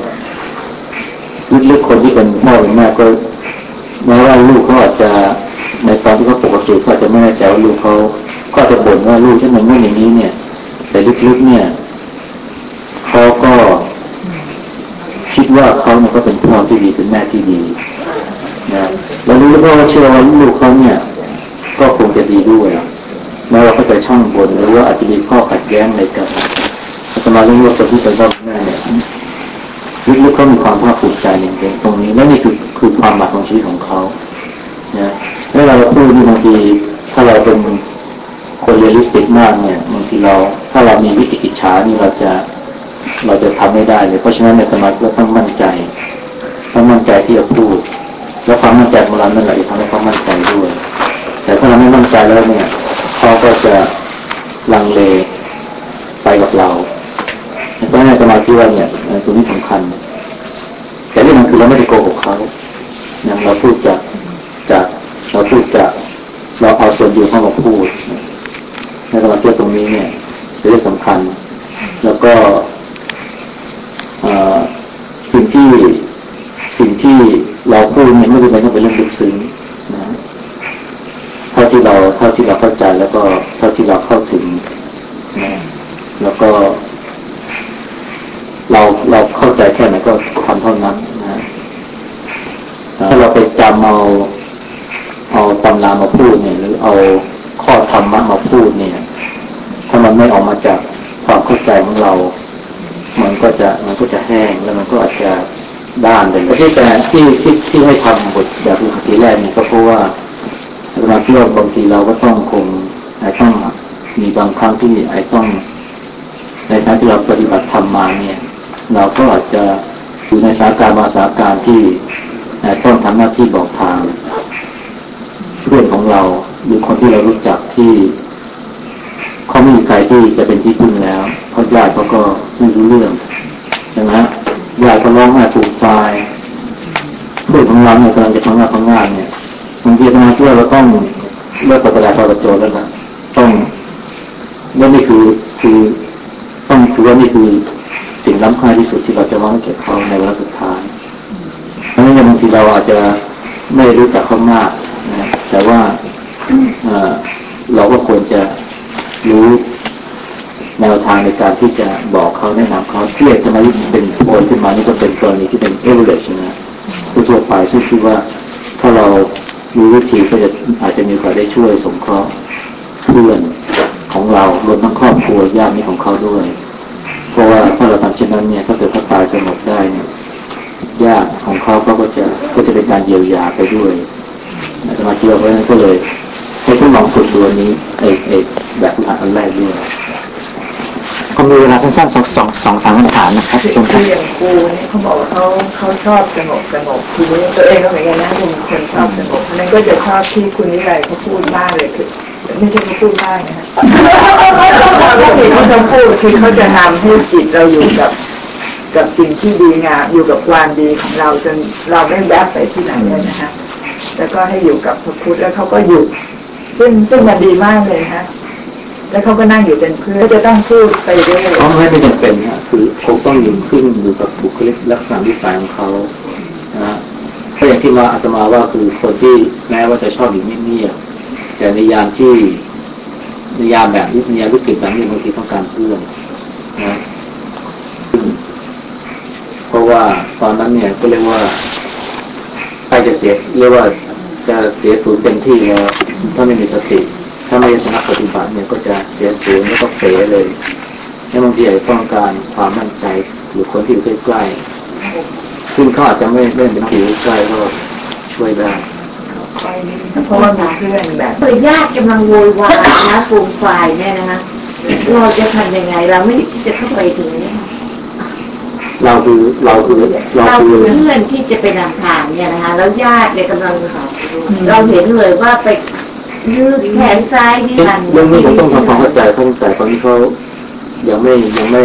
ลึกๆคนที่เป็นพ่อเป็นแม่ก็แม้ว่าลูกเขาอาจจะในตอนที่เขาปกติเขาจะไม่แน่ใจว่าลูกเขาก็จะบ่นว่าลูกที่มันไม่อย่างนี้เนี่ย แต่ลึกๆเนี่ยเขาก็คิดว่าเขาเนี่ยก็เป็นพ่อที่ดีเป็นแม่ที่ดีนะแล้วรู้ก็เชื่อว่าลูกเขาเนี่ย ก็คงจะดีด้วยแม้ว่าเขาจะช่างบ่นหรือว่าอาจจะมีข้อขัดแย้งอะไรกันอาตมาเรื่องว่าคนที่เป็นพ่อแม่เนี่ย ลึกๆเขามีความภาคภูมิใจในตรงนี้และนี่คือคือความหมายของชีวิตของเขานะเวลาเราพูดบางทีถ้าเราเป็นคน realistic มากเนี่ยบางทีเราถ้าเรามีวิจิกิจฉานี่เราจะเราจะทำไม่ได้เลยเพราะฉะนั้นในธรรมะก็ต้องมั่นใจต้องมั่นใจที่จะพูด แล้วความมั่นใจของเรานั่นแหละจะทำให้เขามั่นใจด้วย แต่ถ้าเราไม่มั่นใจแล้วเนี่ยเขาก็จะลังเลไปกับเรา เพราะฉะนั้นธรรมะที่ว่าเนี่ยตัวนี้สำคัญ แต่เรื่องมันคือเราไม่ได้โกหกเขาเนี่ยเราพูดจากจากเราพูดจากเราเอาส่วนดีเข้ามาพูดในธรรมะที่ตรงนี้เนี่ยเป็นเรื่องสำคัญ แล้วก็สิ่งที่สิ่งที่เราพูดเนี่ยไม่จำเป็นต้องเป็นเรื่องลึกซึ้งนะเท่าที่เราเท่าที่เราเข้าใจแล้วก็เท่าที่เราเข้าถึงนะแล้วก็ เราเราเข้าใจแค่ไหนก็ทำเท่านั้นนะถ้าเราไปจำเอาเอาตำรามาพูดเนี่ยหรือเอาข้อธรรมะมาพูดเนี่ย ถ้ามันไม่ออกมาจากความเข้าใจของเรา มันก็จะมันก็จะแห้งแล้วมันก็อาจจะด้านไปเลยที่แต่ที่ที่ที่ให้ทำบทแบบปกติแรกเนี่ยก็เพราะว่าเวลาที่เราบางทีเราก็ต้องคงไอ้ต้องมีบางครั้งที่ไอ้ต้องในทางที่เราปฏิบัติธรรมมาเนี่ย เราก็อาจจะอยู่ในสาการมาสาการที่ต้องทำหน้าที่บอกทาง เพื่อนของเราหรือคนที่เรารู้จักที่เขาไม่มีใครที่จะเป็นที่พึ่งแล้วเพราะญาติเขาก็ไม่รู้เรื่องใช่ไหมญาติก็ร้องไห้ปูกไฟเพื่อนของเราเนี่ยกำลังจะทำงานทำงานเนี่ยบางทีทำงานเพื่อเราต้องเลิกกับกระดาษกระโจนแล้วนะต้องนั่นนี่คือคือต้องถือว่านี่คือ สิ่งล้ำค่าที่สุดที่เราจะมอบให้แก่เขาในเวลาสุดท้ายเพราะฉะนั้นบางทีเราอาจจะไม่รู้จักเขามากนะแต่ว่าเราก็ควรจะรู้แนวทางในการที่จะบอกเขาแนะนำเขาเทียบจะมาเป็นโอนขึ้นมานี่ก็เป็นกรณีที่เป็นเอเวอเรชนะทั่วไปซึ่งคิดว่าถ้าเรามีวิธีก็จะอาจจะมีโอกาสได้ช่วยสงเคราะห์เพื่อนของเรารวมทั้งครอบครัวญาติของเขาด้วย เพราะว่าถ้าเราทำเช่นนั้นเนี่ยถ้าเกิดเขาตายสงบได้เนี่ยญาติของเขาก็จะก็จะเป็นการเยียวยาไปด้วยอาตมาคิดว่าเพราะฉะนั้นก็เลยให้ทดลองฝึกตัวนี้ไอ้ไอ้แบบฝึกหัดอันแรกด้วยก็มีเวลาสั้นๆสองสองสองสามคำถามนะครับเชิญครับอย่างครูนี่เขาบอกว่าเขาเขาชอบสงบสงบทีนี้ตัวเองก็เหมือนกันนะเป็นคนชอบสงบเพราะนั้นก็จะชอบที่คุณนิรัยเขาพูดมากเลยคือ ไม่ใช่เขาพูดมากนะฮะเขาที่เขาจะพูดคือเขาจะทำให้จิตเราอยู่กับ กับสิ่งที่ดีงามอยู่กับความดีของเราจนเราไม่แวบไปที่ไหนเลยนะฮะแล้วก็ให้อยู่กับพระพุทธแล้วเขาก็อยู่ซึ่งซึ่งมันดีมากเลยฮะแล้วเขาก็นั่งอยู่เป็นเพื่อนจะต้องพูดไปเรื่อยเขาไม่ไม่จำเป็นฮะคือเขาต้องอยู่ขึ้นอยู่กับบุคลิกลักษณะวิสัยของเขานะเพราะอย่างที่มาอาตมาว่าคือคนที่แม้ว่าจะชอบอยู่เงียบๆ แต่ในยามที่ในยามแบบนี้ในยามวิกฤตแบบนี้บางทีต้องการเพื่อนนะเพราะว่าตอนนั้นเนี่ยก็เรียกว่าใครจะเสียเรียกว่าจะเสียสูญเต็มที่แล้วถ้าไม่มีสติ ถ้าไม่สนับปฏิบัติเนี่ยก็จะเสียสูญแล้วก็เป๋เลยในบางทีอาจจะต้องการความมั่นใจหรือคนที่อยู่ใกล้ๆซึ่งเขาอาจจะไม่ไม่เป็นที่ใกล้ก็ช่วยได้ เพราะว่ามีเพื่อนแบบเปิดญาติกำลังโวยวายนะฟูมไฟเนี่ยนะคะเราจะทำยังไง เราไม่ที่จะเข้าไปถึงนี้เราคือเราคือเราคือเพื่อนที่จะไปนำทางเนี่ยนะคะแล้วญาติเนี่ยกำลังเราเห็นเลยว่าไปยืดแขนซ้ายที่มันเรื่องนี้ผมต้องทำความเข้าใจตั้งแต่ตอนนี้เขายังไม่ยังไม่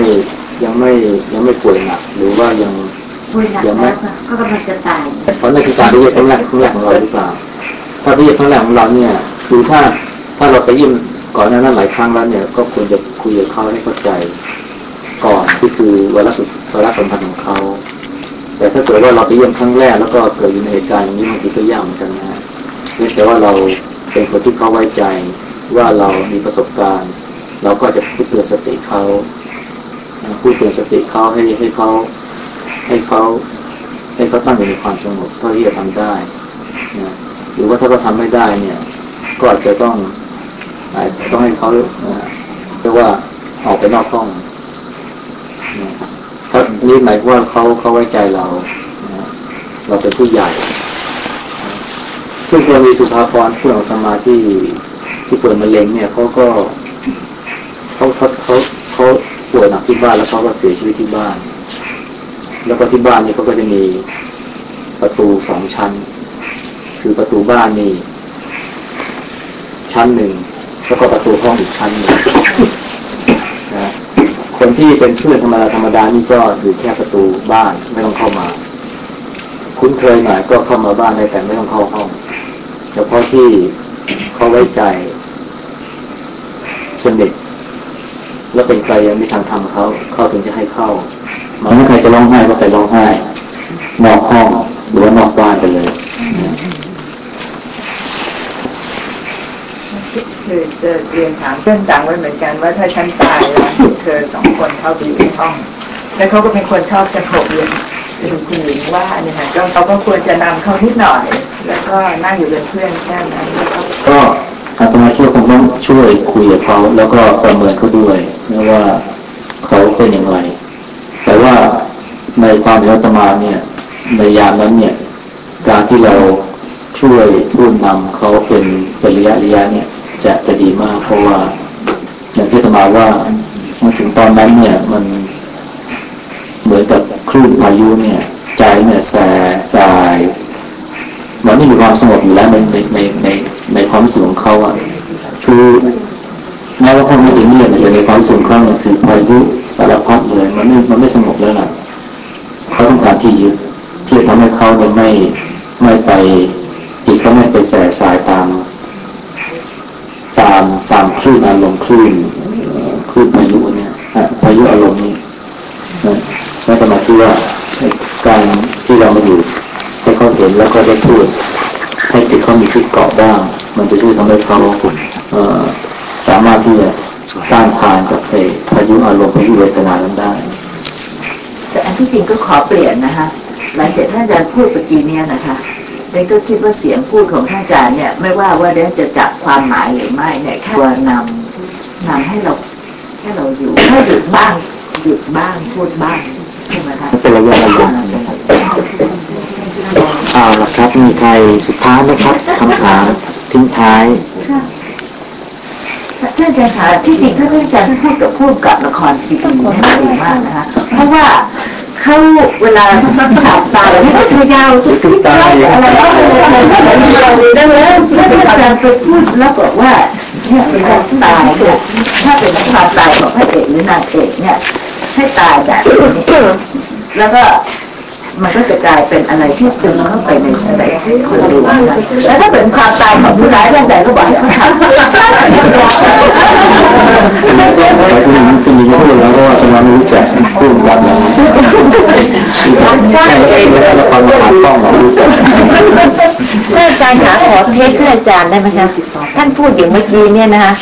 ยังไม่ยังไม่ป่วยหนักหรือว่ายังยังไม่ก็กำลังจะตายเพราะในคือการที่จะครั้งแรกครั้งแรกของเราหรือเปล่า ถ้าที่ครั้งแรกของเราเนี่ยคือถ้าถ้าเราไปยิ่มก่อนหน้านั้นหลายครั้งแล้วเนี่ย ก็ควรจะคุยกับเขาให้เข้าใจก่อนที่คือวาระสุดวาระสัมพันของเขา แต่ถ้าเกิดว่าเราไปเยี่ยมครั้งแรกแล้วก็เกิดอยู่ในเหตุการณ์อย่างนี้บางทีก็ยากเหมือนกันนะนี่แต่ว่าเราเป็นคนที่เขาไว้ใจว่าเรามีประสบการณ์ เราก็จะพูดเตือนสติเขาพูดเตือนสติเขาให้ให้เขาให้เขาให้เขาตั้งอยู่ในความสงบเท่าที่จะทำได้นะ หรือว่าถ้าเขาทาไม่ได้เนี่ย ก็อาจจะต้องต้องให้เขาเรียกว่าออกไปนอกห้องเพราะนี่หมายว่าเขาเขาไว้ใจเราเราเป็นผู้ใหญ่ซึ่งกรณีสุภาพรเพื่อนของสมาที่ที่ป่วยมะเร็งเนี่ยเขาก็เขาเขาเขาเขาป่วยหนักที่บ้านแล้วเขาก็เสียชีวิตที่บ้าน แล้วก็ที่บ้านเนี่ยเขาก็จะมีประตูสองชั้น คือประตูบ้านนี่ชั้นหนึ่งแล้วก็ประตูห้องอีกชั้นหนึ่งนะคนที่เป็นเพื่อนธรรมดาธรรมดานี่ก็อยู่แค่ประตูบ้านไม่ต้องเข้ามา คุ้นเคยหน่อยก็เข้ามาบ้านได้แต่ไม่ต้องเข้าห้องเฉพาะที่เขาไว้ใจสนิทแล้วเป็นใครยังมีทางทำเขาเขาถึงจะให้เข้ามันไม่ใครจะร้องไห้ก็ไปร้องไห้นอกห้องหรือว่านอกบ้านไปเลย คือจะเรียนถามเพื่อนต่างไว้เหมือนกันว่าถ้าฉันตายแล้วเธอสองคนเข้าไปอยู่ในห้อง แล้วเขาก็เป็นคนชอบจะโขบเรียนเป็นคุณหญิงว่าเนี่ยค่ะก็เขาก็ควรจะนำเขานิดหน่อย แล้วก็นั่งอยู่เป็นเพื่อนแค่นั้นก็อาตมาคิดว่าคงต้องช่วยคุยกับเขาแล้วก็ประเมินเขาด้วยไม่ว่าเขาเป็นอย่างไร แต่ว่าในความเห็นอาตมาเนี่ยในยามนั้นเนี่ย การที่เราช่วยพูดนำเขาเป็นเป็นระยะระยะเนี่ย จะจะดีมาก เพราะว่าอย่างที่ธรรมาว่ามาถึงตอนนั้นเนี่ย มันเหมือนกับคลื่นพายุเนี่ย ใจเนี่ยแสสายมันไม่มีความสงบอยู่แล้วในในในในในความสูงเขาอะคือแม้ว่าเขาไม่ถึงเนี่ยแต่ในความสูงเขาเนี่ยคือพายุสารพัดเลยมันไม่มันไม่สงบแล้วล่ะเขาต้องการที่ยึดที่จะทำให้เขาเนี่ยไม่ไม่ไปจิตเขาไม่ไปแสสายตาม ตามตามคลื่นอารมณ์คลื่นคลื่นพายุเนี่ยพายุอารมณ์นี้นั่นจะมาที่ว่าการที่เรามาอยู่ให้เขาเห็นแล้วก็ได้พูด ให้จิตเขามีที่เกาะบ้าง มันจะช่วยทำให้เขาเออสามารถที่จะต้านทานกับพายุอารมณ์พายุเวทนานั้นได้ แต่อันที่จริงก็ขอเปลี่ยนนะคะหลังจากท่านอาจารย์พูดเมื่อกี้เนี่ยนะคะ เดนก็คิดว่าเสียงพูดของท่านอาจารย์เนี่ย ไม่ว่าว่าเดนจะจับความหมายหรือไม่เนี่ยแค่ว่านำนำให้เราให้เราอยู่ให้หยุดบ้างหยุดบ้างพูดบ้างใช่ไหมคะเป็นระยะระยะเอาละครับมีใครสุดท้ายไหมครับคำถามทิ้งท้ายท่านอาจารย์คะที่จริงท่านอาจารย์พูดกับพูดกับละครทีวีเนี่ยดีมากนะคะเพราะว่า เขาเวลาฉาวตายที่เขายาวจุกที่ตายอะไรก็เลยได้แล้วท่านอาจารย์ไปพูดแล้วบอกว่าเนี่ยเป็นการตายเนี่ยถ้าเป็นความตายบอกให้เอกหรือนางเอกเนี่ยให้ตายแบบนี้แล้วก็ มันก็จะกลายเป็นอะไรที่ซึมเข้าไปในใจคนดูนะแล้วถ้าเป็นความตายของผู้ร้ายเรื่องใดก็บอกให้เขาทำแต่คุณหญิงคุณหญิงพูดแล้วก็ว่าสมาไม่รู้จักพูดกับองแล้วละครมาผ่านกล้องเรารู้จักท่านอาจารย์ขาขอเทสท่านอาจารย์ได้ไหมคะท่านพูดอย่างเมื่อกี้เนี่ยนะคะ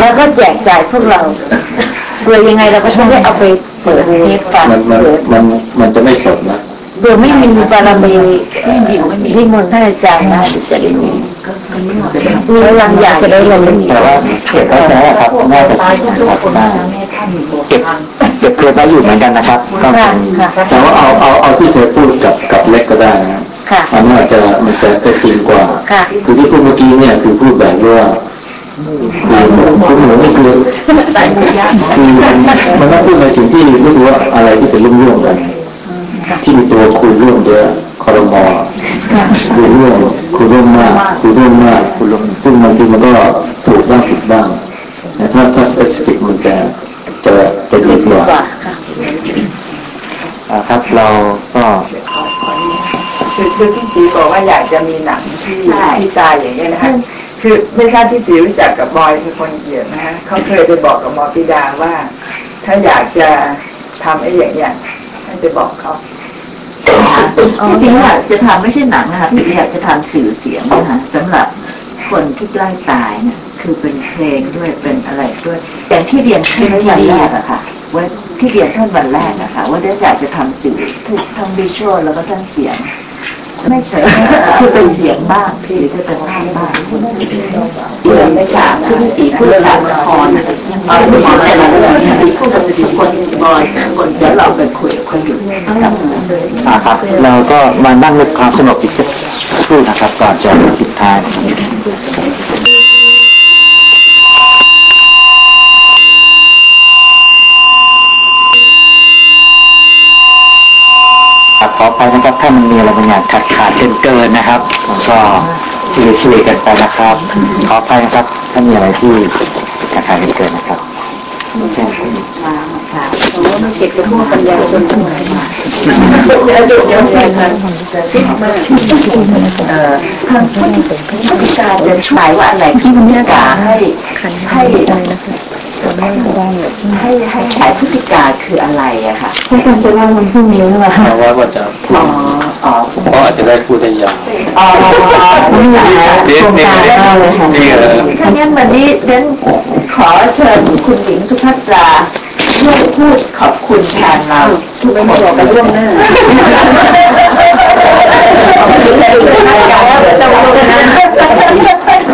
แล้วก็แจกจ่ายพวกเราเผื่อยังไงเราก็จะได้เอาไปเปิดเทสฟังมันมันมันมันจะไม่สดนะ เผื่อไม่มีบารมีไม่มีไม่มีนิมนต์ท่านอาจารย์นะจะได้มีเรายังอยากจะได้ลงแต่ว่าเก็บไว้นะครับน่าจะสิครับได้เก็บเก็บเก็บไว้อยู่เหมือนกันนะครับก็ค่ะค่ะแต่ว่าเอาเอาเอาที่เธอพูดกับกับเล็กก็ได้นะค่ะอันนี้อาจจะมันจะจะจริงกว่าค่ะคือที่พูดเมื่อกี้เนี่ยคือพูดแบบว่าคือคุณหนูนี่คือคือมันต้องพูดในสิ่งที่รู้สึกว่าอะไรที่เป็นร่วมๆกัน ที่มีตัวคุยร่วมเยอะคอรมอคุยร่วมคุยร่วมมากคุยร่วมมากคุยร่วมซึ่งบางทีมันก็ถูกบ้างผิดบ้างแต่ถ้าถ้า specific มันจะจะจะดีกว่าค่ะครับเราก็คือคือพี่สีบอกว่าอยากจะมีหนังที่ใช่ที่ตายอย่างเงี้ยนะคะคือไม่ทราบพี่สีรู้จักกับบอยคือคนเกียรตินะฮะเขาเคยไปบอกกับหมอปิดาว่า ถ้าอยากจะทำไอ้อย่างเงี้ยให้ไปบอกเขาที่ จริงอยากจะทำไม่ใช่หนังนะคะพี่อยากจะทำสื่อเสียงนะคะสำหรับคนที่ใกล้ตายเนี่ยคือเป็นเพลงด้วยเป็นอะไรด้วยอย่างที่เรียนท่านวันแรกอะค่ะว่าที่เรียนท่านวันแรกนะคะว่าได้อยากจะทำสื่อทั้งวิชวลแล้วก็ทั้งเสียง ไม่เฉยคือเป็นเสียงบ้างพี่หรือเป็นภาพบ้างเรื่องไม่ฉากคือพี่สีพูดละครนะเอาพูดแต่ละเรื่องพี่สีพูดกับทุกคนบอยคนเดี๋ยวเราไปคุยกับคนอยู่ครับเราก็มานั่งในความสงบอีกสักครู่นะครับก่อนจะปิดท้าย อไปนะครับ ถ้ามันมีอะไรบางอย่างขาดขาดเกินเกินนะครับผมก็เฉลี่ยเฉลี่ยกันไปนะครับ ขอไปนะครับ ถ้ามีอะไรที่ขาดขาดเกินเกินนะครับค่ะเพราะว่ามันเก็บกับพวกปัญญาจนเหนื่อยมาเดี๋ยวเดี๋ยวเดี๋ยวสิค่ะคิดมาเอ่อทางพุทธิพุทธิกาจะช่วยว่าอะไรที่มันจะให้ให้ ให้ให้ขายพฤติการคืออะไรอะค่ะอาจารย์จะเล่าวันพรุ่งนี้หรือเปล่าเพราะว่าก็จะพูอ๋ดออ๋อเพราะอาจจะได้พูดได้ยาวอ๋อไม่อยากให้นี่โครงนี่การเล่าเลยค่ะนี่เออถ้างั้นวันนี้เดนขอเชิญคุณหญิงสุภัตราช่วยพูดขอบคุณแทนเราทุกคนบอกกันล่วงหน้าขอบคุณเลยรายการแล้วจะมากันนะ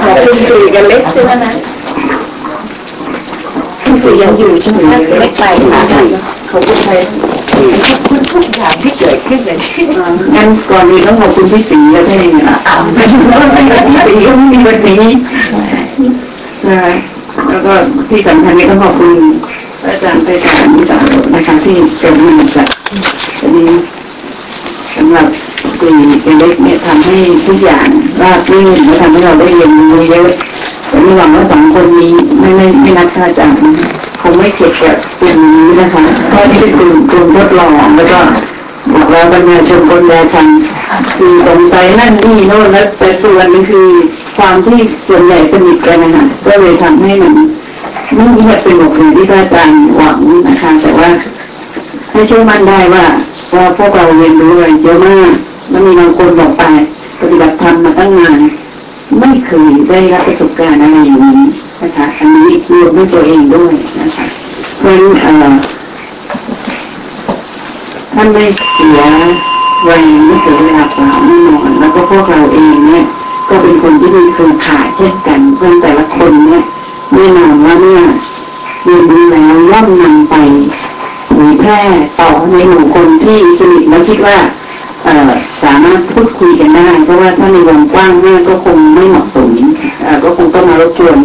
ขอบคุณสื่อกันเล็กใช่ไหมนะคุณ สื่อยังอยู่ใช่ไหมเล็กไปค่ะขอบคุณเลยขอบคุณทุกอย่างที่เกิดขึ้นในชีวิตงั้นก่อนอื่นต้องขอบคุณพี่สีและที่อ่าไม่ใช่ว่าไม่มีพี่สีก็ไม่มีวันนี้นะแล้วก็ที่สำคัญก็ต้องขอบคุณพระอาอาจารย์ไปถามสาวนะคะที่เกิดมาจากอันนี้สำหรับสี่เล็กเนี่ยทำให้ทุกอย่างราบรื่นและทำให้เราได้เรียนรู้เยอะ ม่หวังว่าสองคนนี้ไม่ไม่ไม่นับค่าจากคงไม่เก็บกับกลุ่มนี้นะคะเพราะนี่เป็นกลุ่มกลุ่มทดลองแล้วก็บอกแล้วบรรดาชนคนยาชังคือสงสัยนั่นนี่โน่นแล้วแต่ส่วนนึงคือความที่ส่วนใหญ่สนิทกันนะคะก็เลยทำให้มันไม่เงียบสงบอย่างที่พระอาจารย์หวังนะคะแต่ว่าให้เชื่อมั่นได้ว่าว่าพวกเราเรียนรู้อะไรเยอะมากแล้วมีบางคนบอกไปปฏิบัติธรรมมาตั้งนาน ไม่เคยได้รับประสบการณ์อะไรอย่างนี้นะคะอันนี้รวมด้วยตัวเองด้วยนะคะเพราะนั้นท่านไม่เสียวัยไม่เสียเวลาเปล่าแน่นอนแล้วก็พวกเราเองเนี่ย ก็เป็นคนที่มีเครือข่ายเช่นกันเพื่อนแต่ละคนเนี่ยแน่นอนว่าเมื่อเรียนรู้แล้วย่อมนำไปเผยแพร่ต่อในหมู่คนที่สนิทแล้วคิดว่าสามารถพูดคุยกันได้ เพราะว่าถ้าในวงกว้างเนี่ยก็คงไม่เหมาะสมก็คงต้องมารบกวน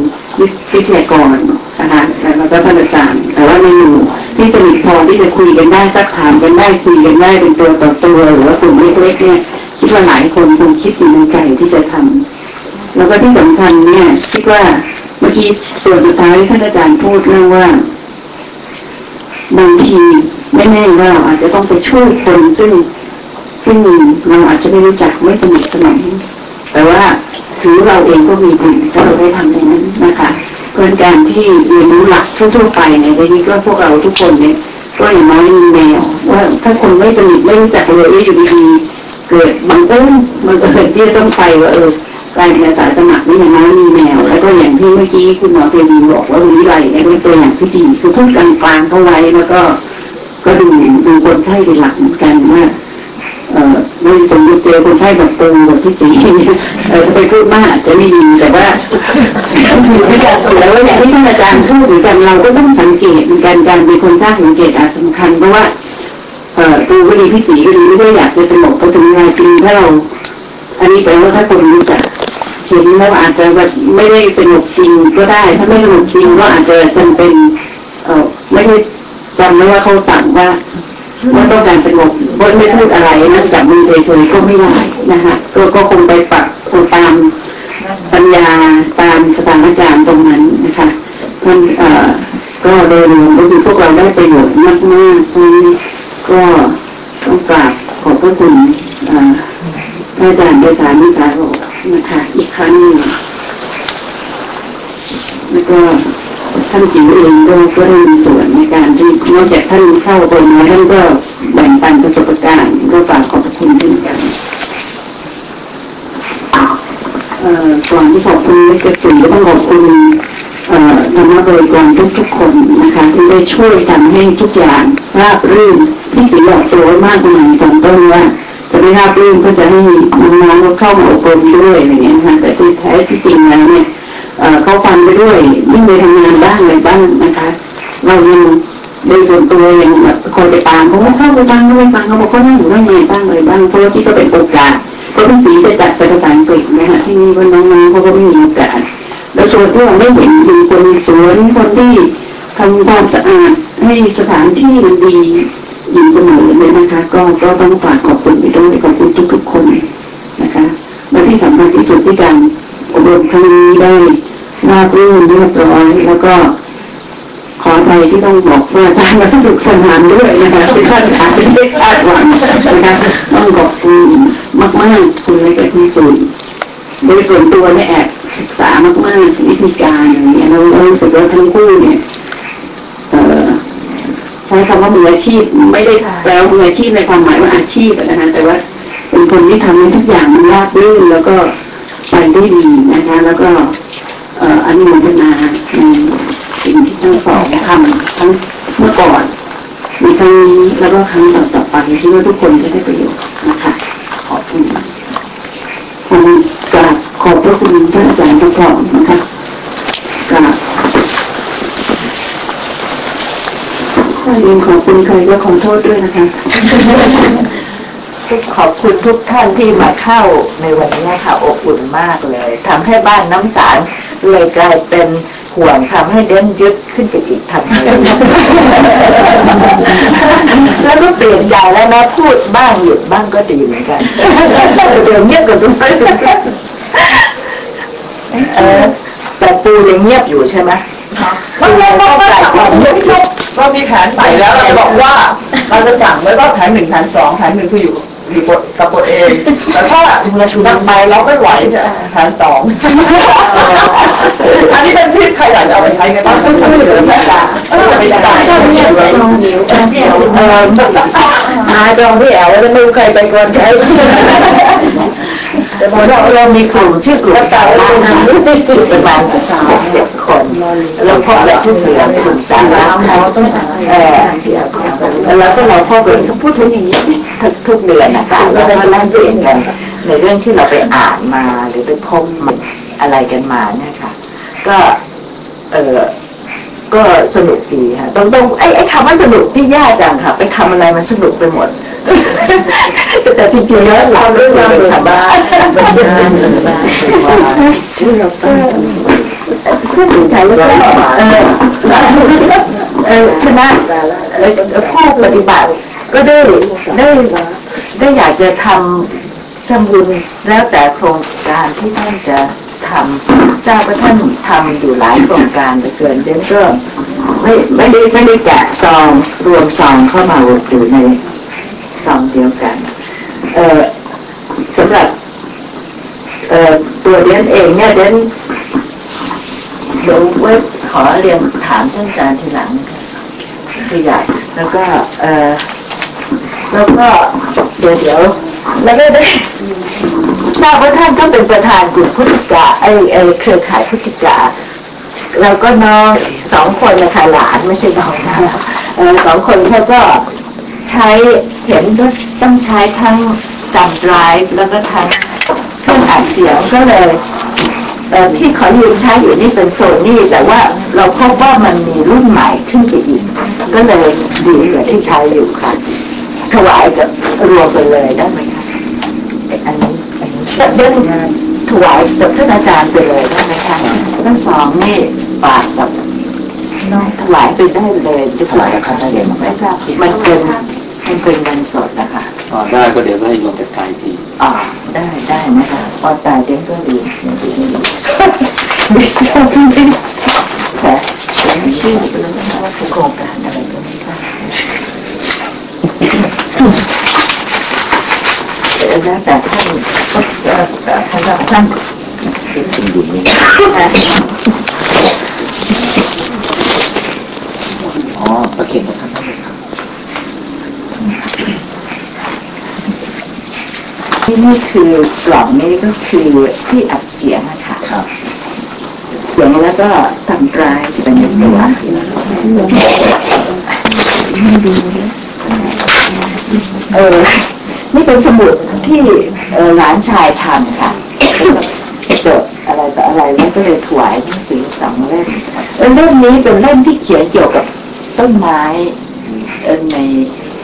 วิทยากรนะคะแล้วก็ท่านอาจารย์ แต่ว่าในหมู่ที่สนิทพอที่จะคุยกันได้สักถามกันได้คุยกันได้เป็นตัวต่อตัวหรือว่ากลุ่มเล็กๆเนี่ยคิดว่าหลายคนคงคิดอยู่ในใจที่จะทำแล้วก็ที่สำคัญเนี่ยคิดว่าเมื่อกี้ส่วนสุดท้ายท่านอาจารย์พูดเรื่องว่าบางทีไม่แน่ว่าเราอาจจะต้องไปช่วยคนซึ่ง ซึ่งเราอาจจะไม่รู้จักไม่สนิทสนมแต่ว่าถือเราเองก็มีบุญถ้าเราได้ทำในนั้นนะคะเพื่อการที่เรียนรู้หลักทั่วๆไปในที่นี้ก็พวกเราทุกคนเนี่ยก็อย่างน้อยมีแนวว่าถ้าคนไม่สนิทไม่รู้จักเลยอยู่ดีๆเกิดบังเอิญมันเกิดที่ต้องไปว่าเออการเรียนสายสมัครนี่อย่างน้อยมีแนว แล้วก็อย่างที่เมื่อกี้คุณหมอเพียรีบอกว่าวิไลเนี่ยเป็นตัวอย่างที่ดีคือพูดกลางๆเข้าไว้แล้วก็ ก็ดูดูคนไข้เป็นหลักเหมือนกันว่า ไม่สมมติเจอคนไข้แบบตูแบบที่สีเนี่ยเออไปพูดมากจะไม่ดีแต่ว่าคือไม่อยากแล้วอย่างที่ท่านอาจารย์พูดเหมือนกันเราก็ต้องสังเกตเหมือนกันการเป็นคนสร้างสังเกตอาจสำคัญเพราะว่าเอ่อตูก็ดีพี่สีก็ดีไม่ได้อยากจะสงบพอถึงเวลาจริงถ้าเราอันนี้แปลว่าถ้าคนรู้จักเห็นแล้วอาจจะแบบไม่ได้สงบจริงก็ได้ ถ้าไม่สงบจริงก็อาจจะจำเป็น เอ่อไม่ได้จำไม่ว่าเขาสั่งว่า ว่าต้องการสงบบนไม่พูดอะไรนั่งจับมือเฉยๆก็ไม่ได้นะคะก็ก็คงไปปรับตามปัญญาตามสถานการณ์ตรงนั้นนะคะมันเอ่อก็โดยรวมก็คือพวกเราได้ประโยชน์มากๆเพราะนี้ก็ต้องกราบขอบพระคุณอาจารย์เดชานิสาโรนะคะอีกครั้งหนึ่งแล้วก็ ท่านจิ๋วเองก็ก็ได้มีส่วนในการที่นอกจากท่านเข้าไปมาท่านก็แบ่งปันประสบการณ์ก็ฝากขอบคุณเช่นกันก่อนที่ขอบคุณนักจิ๋วต้องขอบคุณธรรมบริกรทุกๆคนนะคะที่ได้ช่วยทำให้ทุกอย่างราบรื่นที่สีหลอกตัวมากมายตอนต้นว่าจะไม่ราบรื่นก็จะให้น้องๆเข้ามาอบรมด้วยอะไรเงี้ยนะคะแต่ที่แท้ที่จริงแล้วเนี่ย เขาฟังไปด้วยยิ่งไปทำงานบ้างอะไรบ้างนะคะ เรายังโดยส่วนตัวยังคอยไปตามเขาเข้าไปฟังเขาไปฟังเขาบอกเขานั่งอยู่ได้ไงบ้างอะไรบ้างเพราะที่ก็เป็นโอกาสเพราะพี่สีจะจัดเป็นภาษาอังกฤษนะคะที่นี่ว่าน้องๆเขาก็ไม่มีโอกาสแล้วส่วนที่เราไม่เห็นมีคนสวนคนที่ทำความสะอาดให้สถานที่มันดีอยู่เสมอเลยนะคะ ก็ก็ต้องฝากขอบคุณไปด้วยขอบคุณทุกๆคนนะคะและที่สำคัญที่สุดที่การอบรมครั้งนี้ได้ ราบรื่นเรียบร้อยแล้วก็ขอใจที่ต้องบอกว่าท่านมาสนุกสนานด้วยนะคะที่ท่านอาจจะไม่คาดหวังนะคะต้องขอบคุณมากๆคุณเล็กคุณสุนโดยส่วนตัวเนี่ยแอบศึกษามากๆวิธีการอย่างเงี้ยเรารู้สึกว่าทั้งคู่เนี่ยใช้คำว่ามืออาชีพไม่ได้แปลว่ามืออาชีพในความหมายว่าอาชีพนะคะแต่ว่าเป็นคนที่ทำให้ทุกอย่างมันราบรื่นแล้วก็ไปได้ดีนะคะ แล้วก็ อนุโมทนาในสิ่งที่ทั้งสองทำทั้งเมื่อก่อนในครั้งนี้แล้วก็ครั้งต่อต่อไปที่ว่าทุกคนจะได้ประโยชน์นะคะขอบคุณผมกราบขอบพระคุณท่านอาจารย์ทุกท่านนะคะกราบถ้าเองขอบคุณใครก็ขอโทษด้วยนะคะขอบคุณทุกท่านที่มาเข้าในวันนี้ค่ะอบอุ่นมากเลยทำให้บ้านน้ำสาร เลยกลายเป็นห่วงทำให้เด่นยึดขึ้นไปอีกทำไงแล้วก็เปลี่ยนใจแล้วนะพูดบ้างหยุดบ้างก็ดีเหมือนกันเดี๋ยวเงียบกันด้วยเออแต่ปูยังเงียบอยู่ใช่ไหมไม่ไม่ไม่ไม่ไม่เรามีแผนใหม่แล้วเราบอกว่าเราจะสั่งไว้ว่าแผนหนึ่งแผนสองแผนหนึ่งคืออยู่ อยู่กับตัวเองแต่ถ้าตั้งไปเราไม่ไหวเนี่ยแผนสองอันนี้เป็นที่ใครอยากจะเอาไปใช้กันบ้างก็คือเหลือแม่ตาไม่ได้ก็เงียบไปลองนิ้วพี่แอวเออหาจองพี่แอวแล้วไม่รู้ใครไปก่อนใช้แต่พอเราเรามีกลุ่มชื่อกลุ่มสาวเราประมาณสามเจ็ดคนเราพบแบบทุกเดือนกลุ่มสาวเขาต้องเออแล้วก็เราพบกันพูดถึงอย่างนี้ ทุกทุกเดือนนะคะแล้วก็แลกเปลี่ยนกันในเรื่องที่เราไปอ่านมาหรือไปพบอะไรกันมาเนี่ยค่ะ ก็เออก็สนุกดีค่ะต้องต้องไอ้ไอ้คำว่าสนุกที่ยากจังค่ะ ไปทำอะไรมันสนุกไปหมด แต่จริงๆแล้วเราเรื่องเราเป็นชาวบ้านเป็นบ้านเป็นบ้านชื่อเราตั้งพูดถึงไทยแล้วก็เออเออคณะเอ่อผู้ปฏิบัติ ก็ได้ได้ได้อยากจะทำทำบุญแล้วแต่โครงการที่ท่านจะทำทราบว่าท่านทำอยู่หลายโครงการเหลือเกินเดนก็ไม่ไม่ได้ไม่ได้แกะซองรวมซองเข้ามาอยู่ในซองเดียวกัน เอ่อสำหรับเอ่อตัวเดนเองเนี่ยเดนเดี๋ยวไว้ขอเรียนถามท่านอาจารย์ทีหลังนะคะคืออยากแล้วก็เอ่อ แล้วก็เดี๋ยวเดี๋ยวแล้วก็ได้ทราบว่าท่านก็เป็นประธานกลุ่มพุทธิกาไอไอเครือข่ายพุทธิกาแล้วก็น้องสองคนนะคะหลานไม่ใช่น้องนะเออสองคนเขาก็ใช้เห็นว่าต้องใช้ทั้งดัมไดรฟ์แล้วก็ทั้งเครื่องอัดเสียงก็เลยเออที่ขอยืมใช้อยู่นี่เป็นโซนี่แต่ว่าเราพบว่ามันมีรุ่นใหม่ขึ้นไปอีก ก็เลยดีกว่าที่ใช้อยู่ค่ะ ถวายกับรวมไปเลยได้ไหมคะอันนี้อันนี้เดี๋ยวถวายกับท่านอาจารย์ไปเลยได้ไหมคะทั้งสองนี่ปากกับน้องถวายไปได้เลยถวายกับใครได้เลยไม่ทราบมันเป็นมันเป็นเงินสดนะคะอ๋อได้ก็เดี๋ยวก็ให้โยมจัดการทีอ่าได้ได้นะคะพอตายเดี๋ยวก็ดีไม่ชอบไม่แต่ไม่ชื่อเลยนะว่าคือโครงการอะไรก็ไม่ทราบ แล้วแต่ท่านก็แต่ท่านท่านคุณอยู่นี่อ๋อประเคนนะครับที่นี่คือกล่องนี้ก็คือที่อัดเสียงนะคะครับเสียงแล้วก็ทำรายจะเป็นตัวเออ นี่เป็นสมุดที่เออหลานชายทำค่ะจดอะไรต่ออะไรแล้วก็เลยถวายหนังสือสองเล่มเออเล่มนี้เป็นเล่มที่เขียนเกี่ยวกับต้นไม้เออใน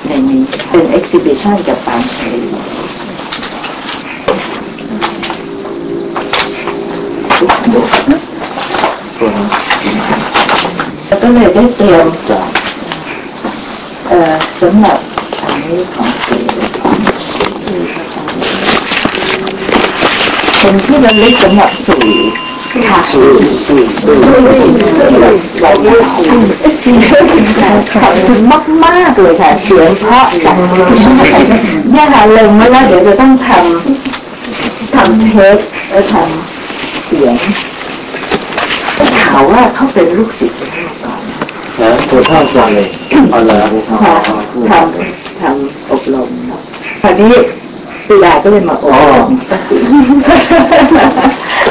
ในนี้เป็นเอ็กซิบิชันกับปางเฉลยแล้วก็เลยได้เตรียมเอ่อสำหรับ อันนี้ของสีเป็นที่ระลึกสำหรับสื่อค่ะสื่อสื่อสื่อเราเรียกสื่อขอบคุณมากมากๆเลยค่ะ เสียงเพราะจังเนี่ยค่ะเล็งมาแล้วเดี๋ยวจะต้องทำทำเทปแล้วทำเสียงข่าวว่าเขาเป็นลูกศิษย์เป็นลูกก่อน แล้วตัวท่าจานเลยเอาเลยค่ะทำทำอบรมเนาะคราวนี้ปิดาก็เลยมาอบรม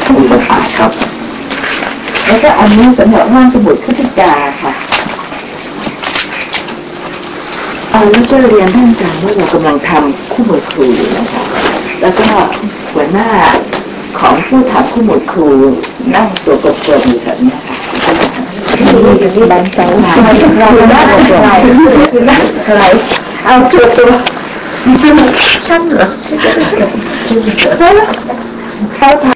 คุณประธานครับ แล้วก็อันนี้สำหรับห้องสมุดพุทธิกาค่ะเอาแล้วก็เรียนท่านอาจารย์ว่าเรากำลังทำคู่มือครูอยู่นะคะ แล้วก็หัวหน้าของผู้ทำคู่มือครูนั่งตัวกลมๆอยู่แบบนี้ค่ะ ที่บันเซาเราได้ใครใครเอาตัวตัวฉันเหรอเขาทำ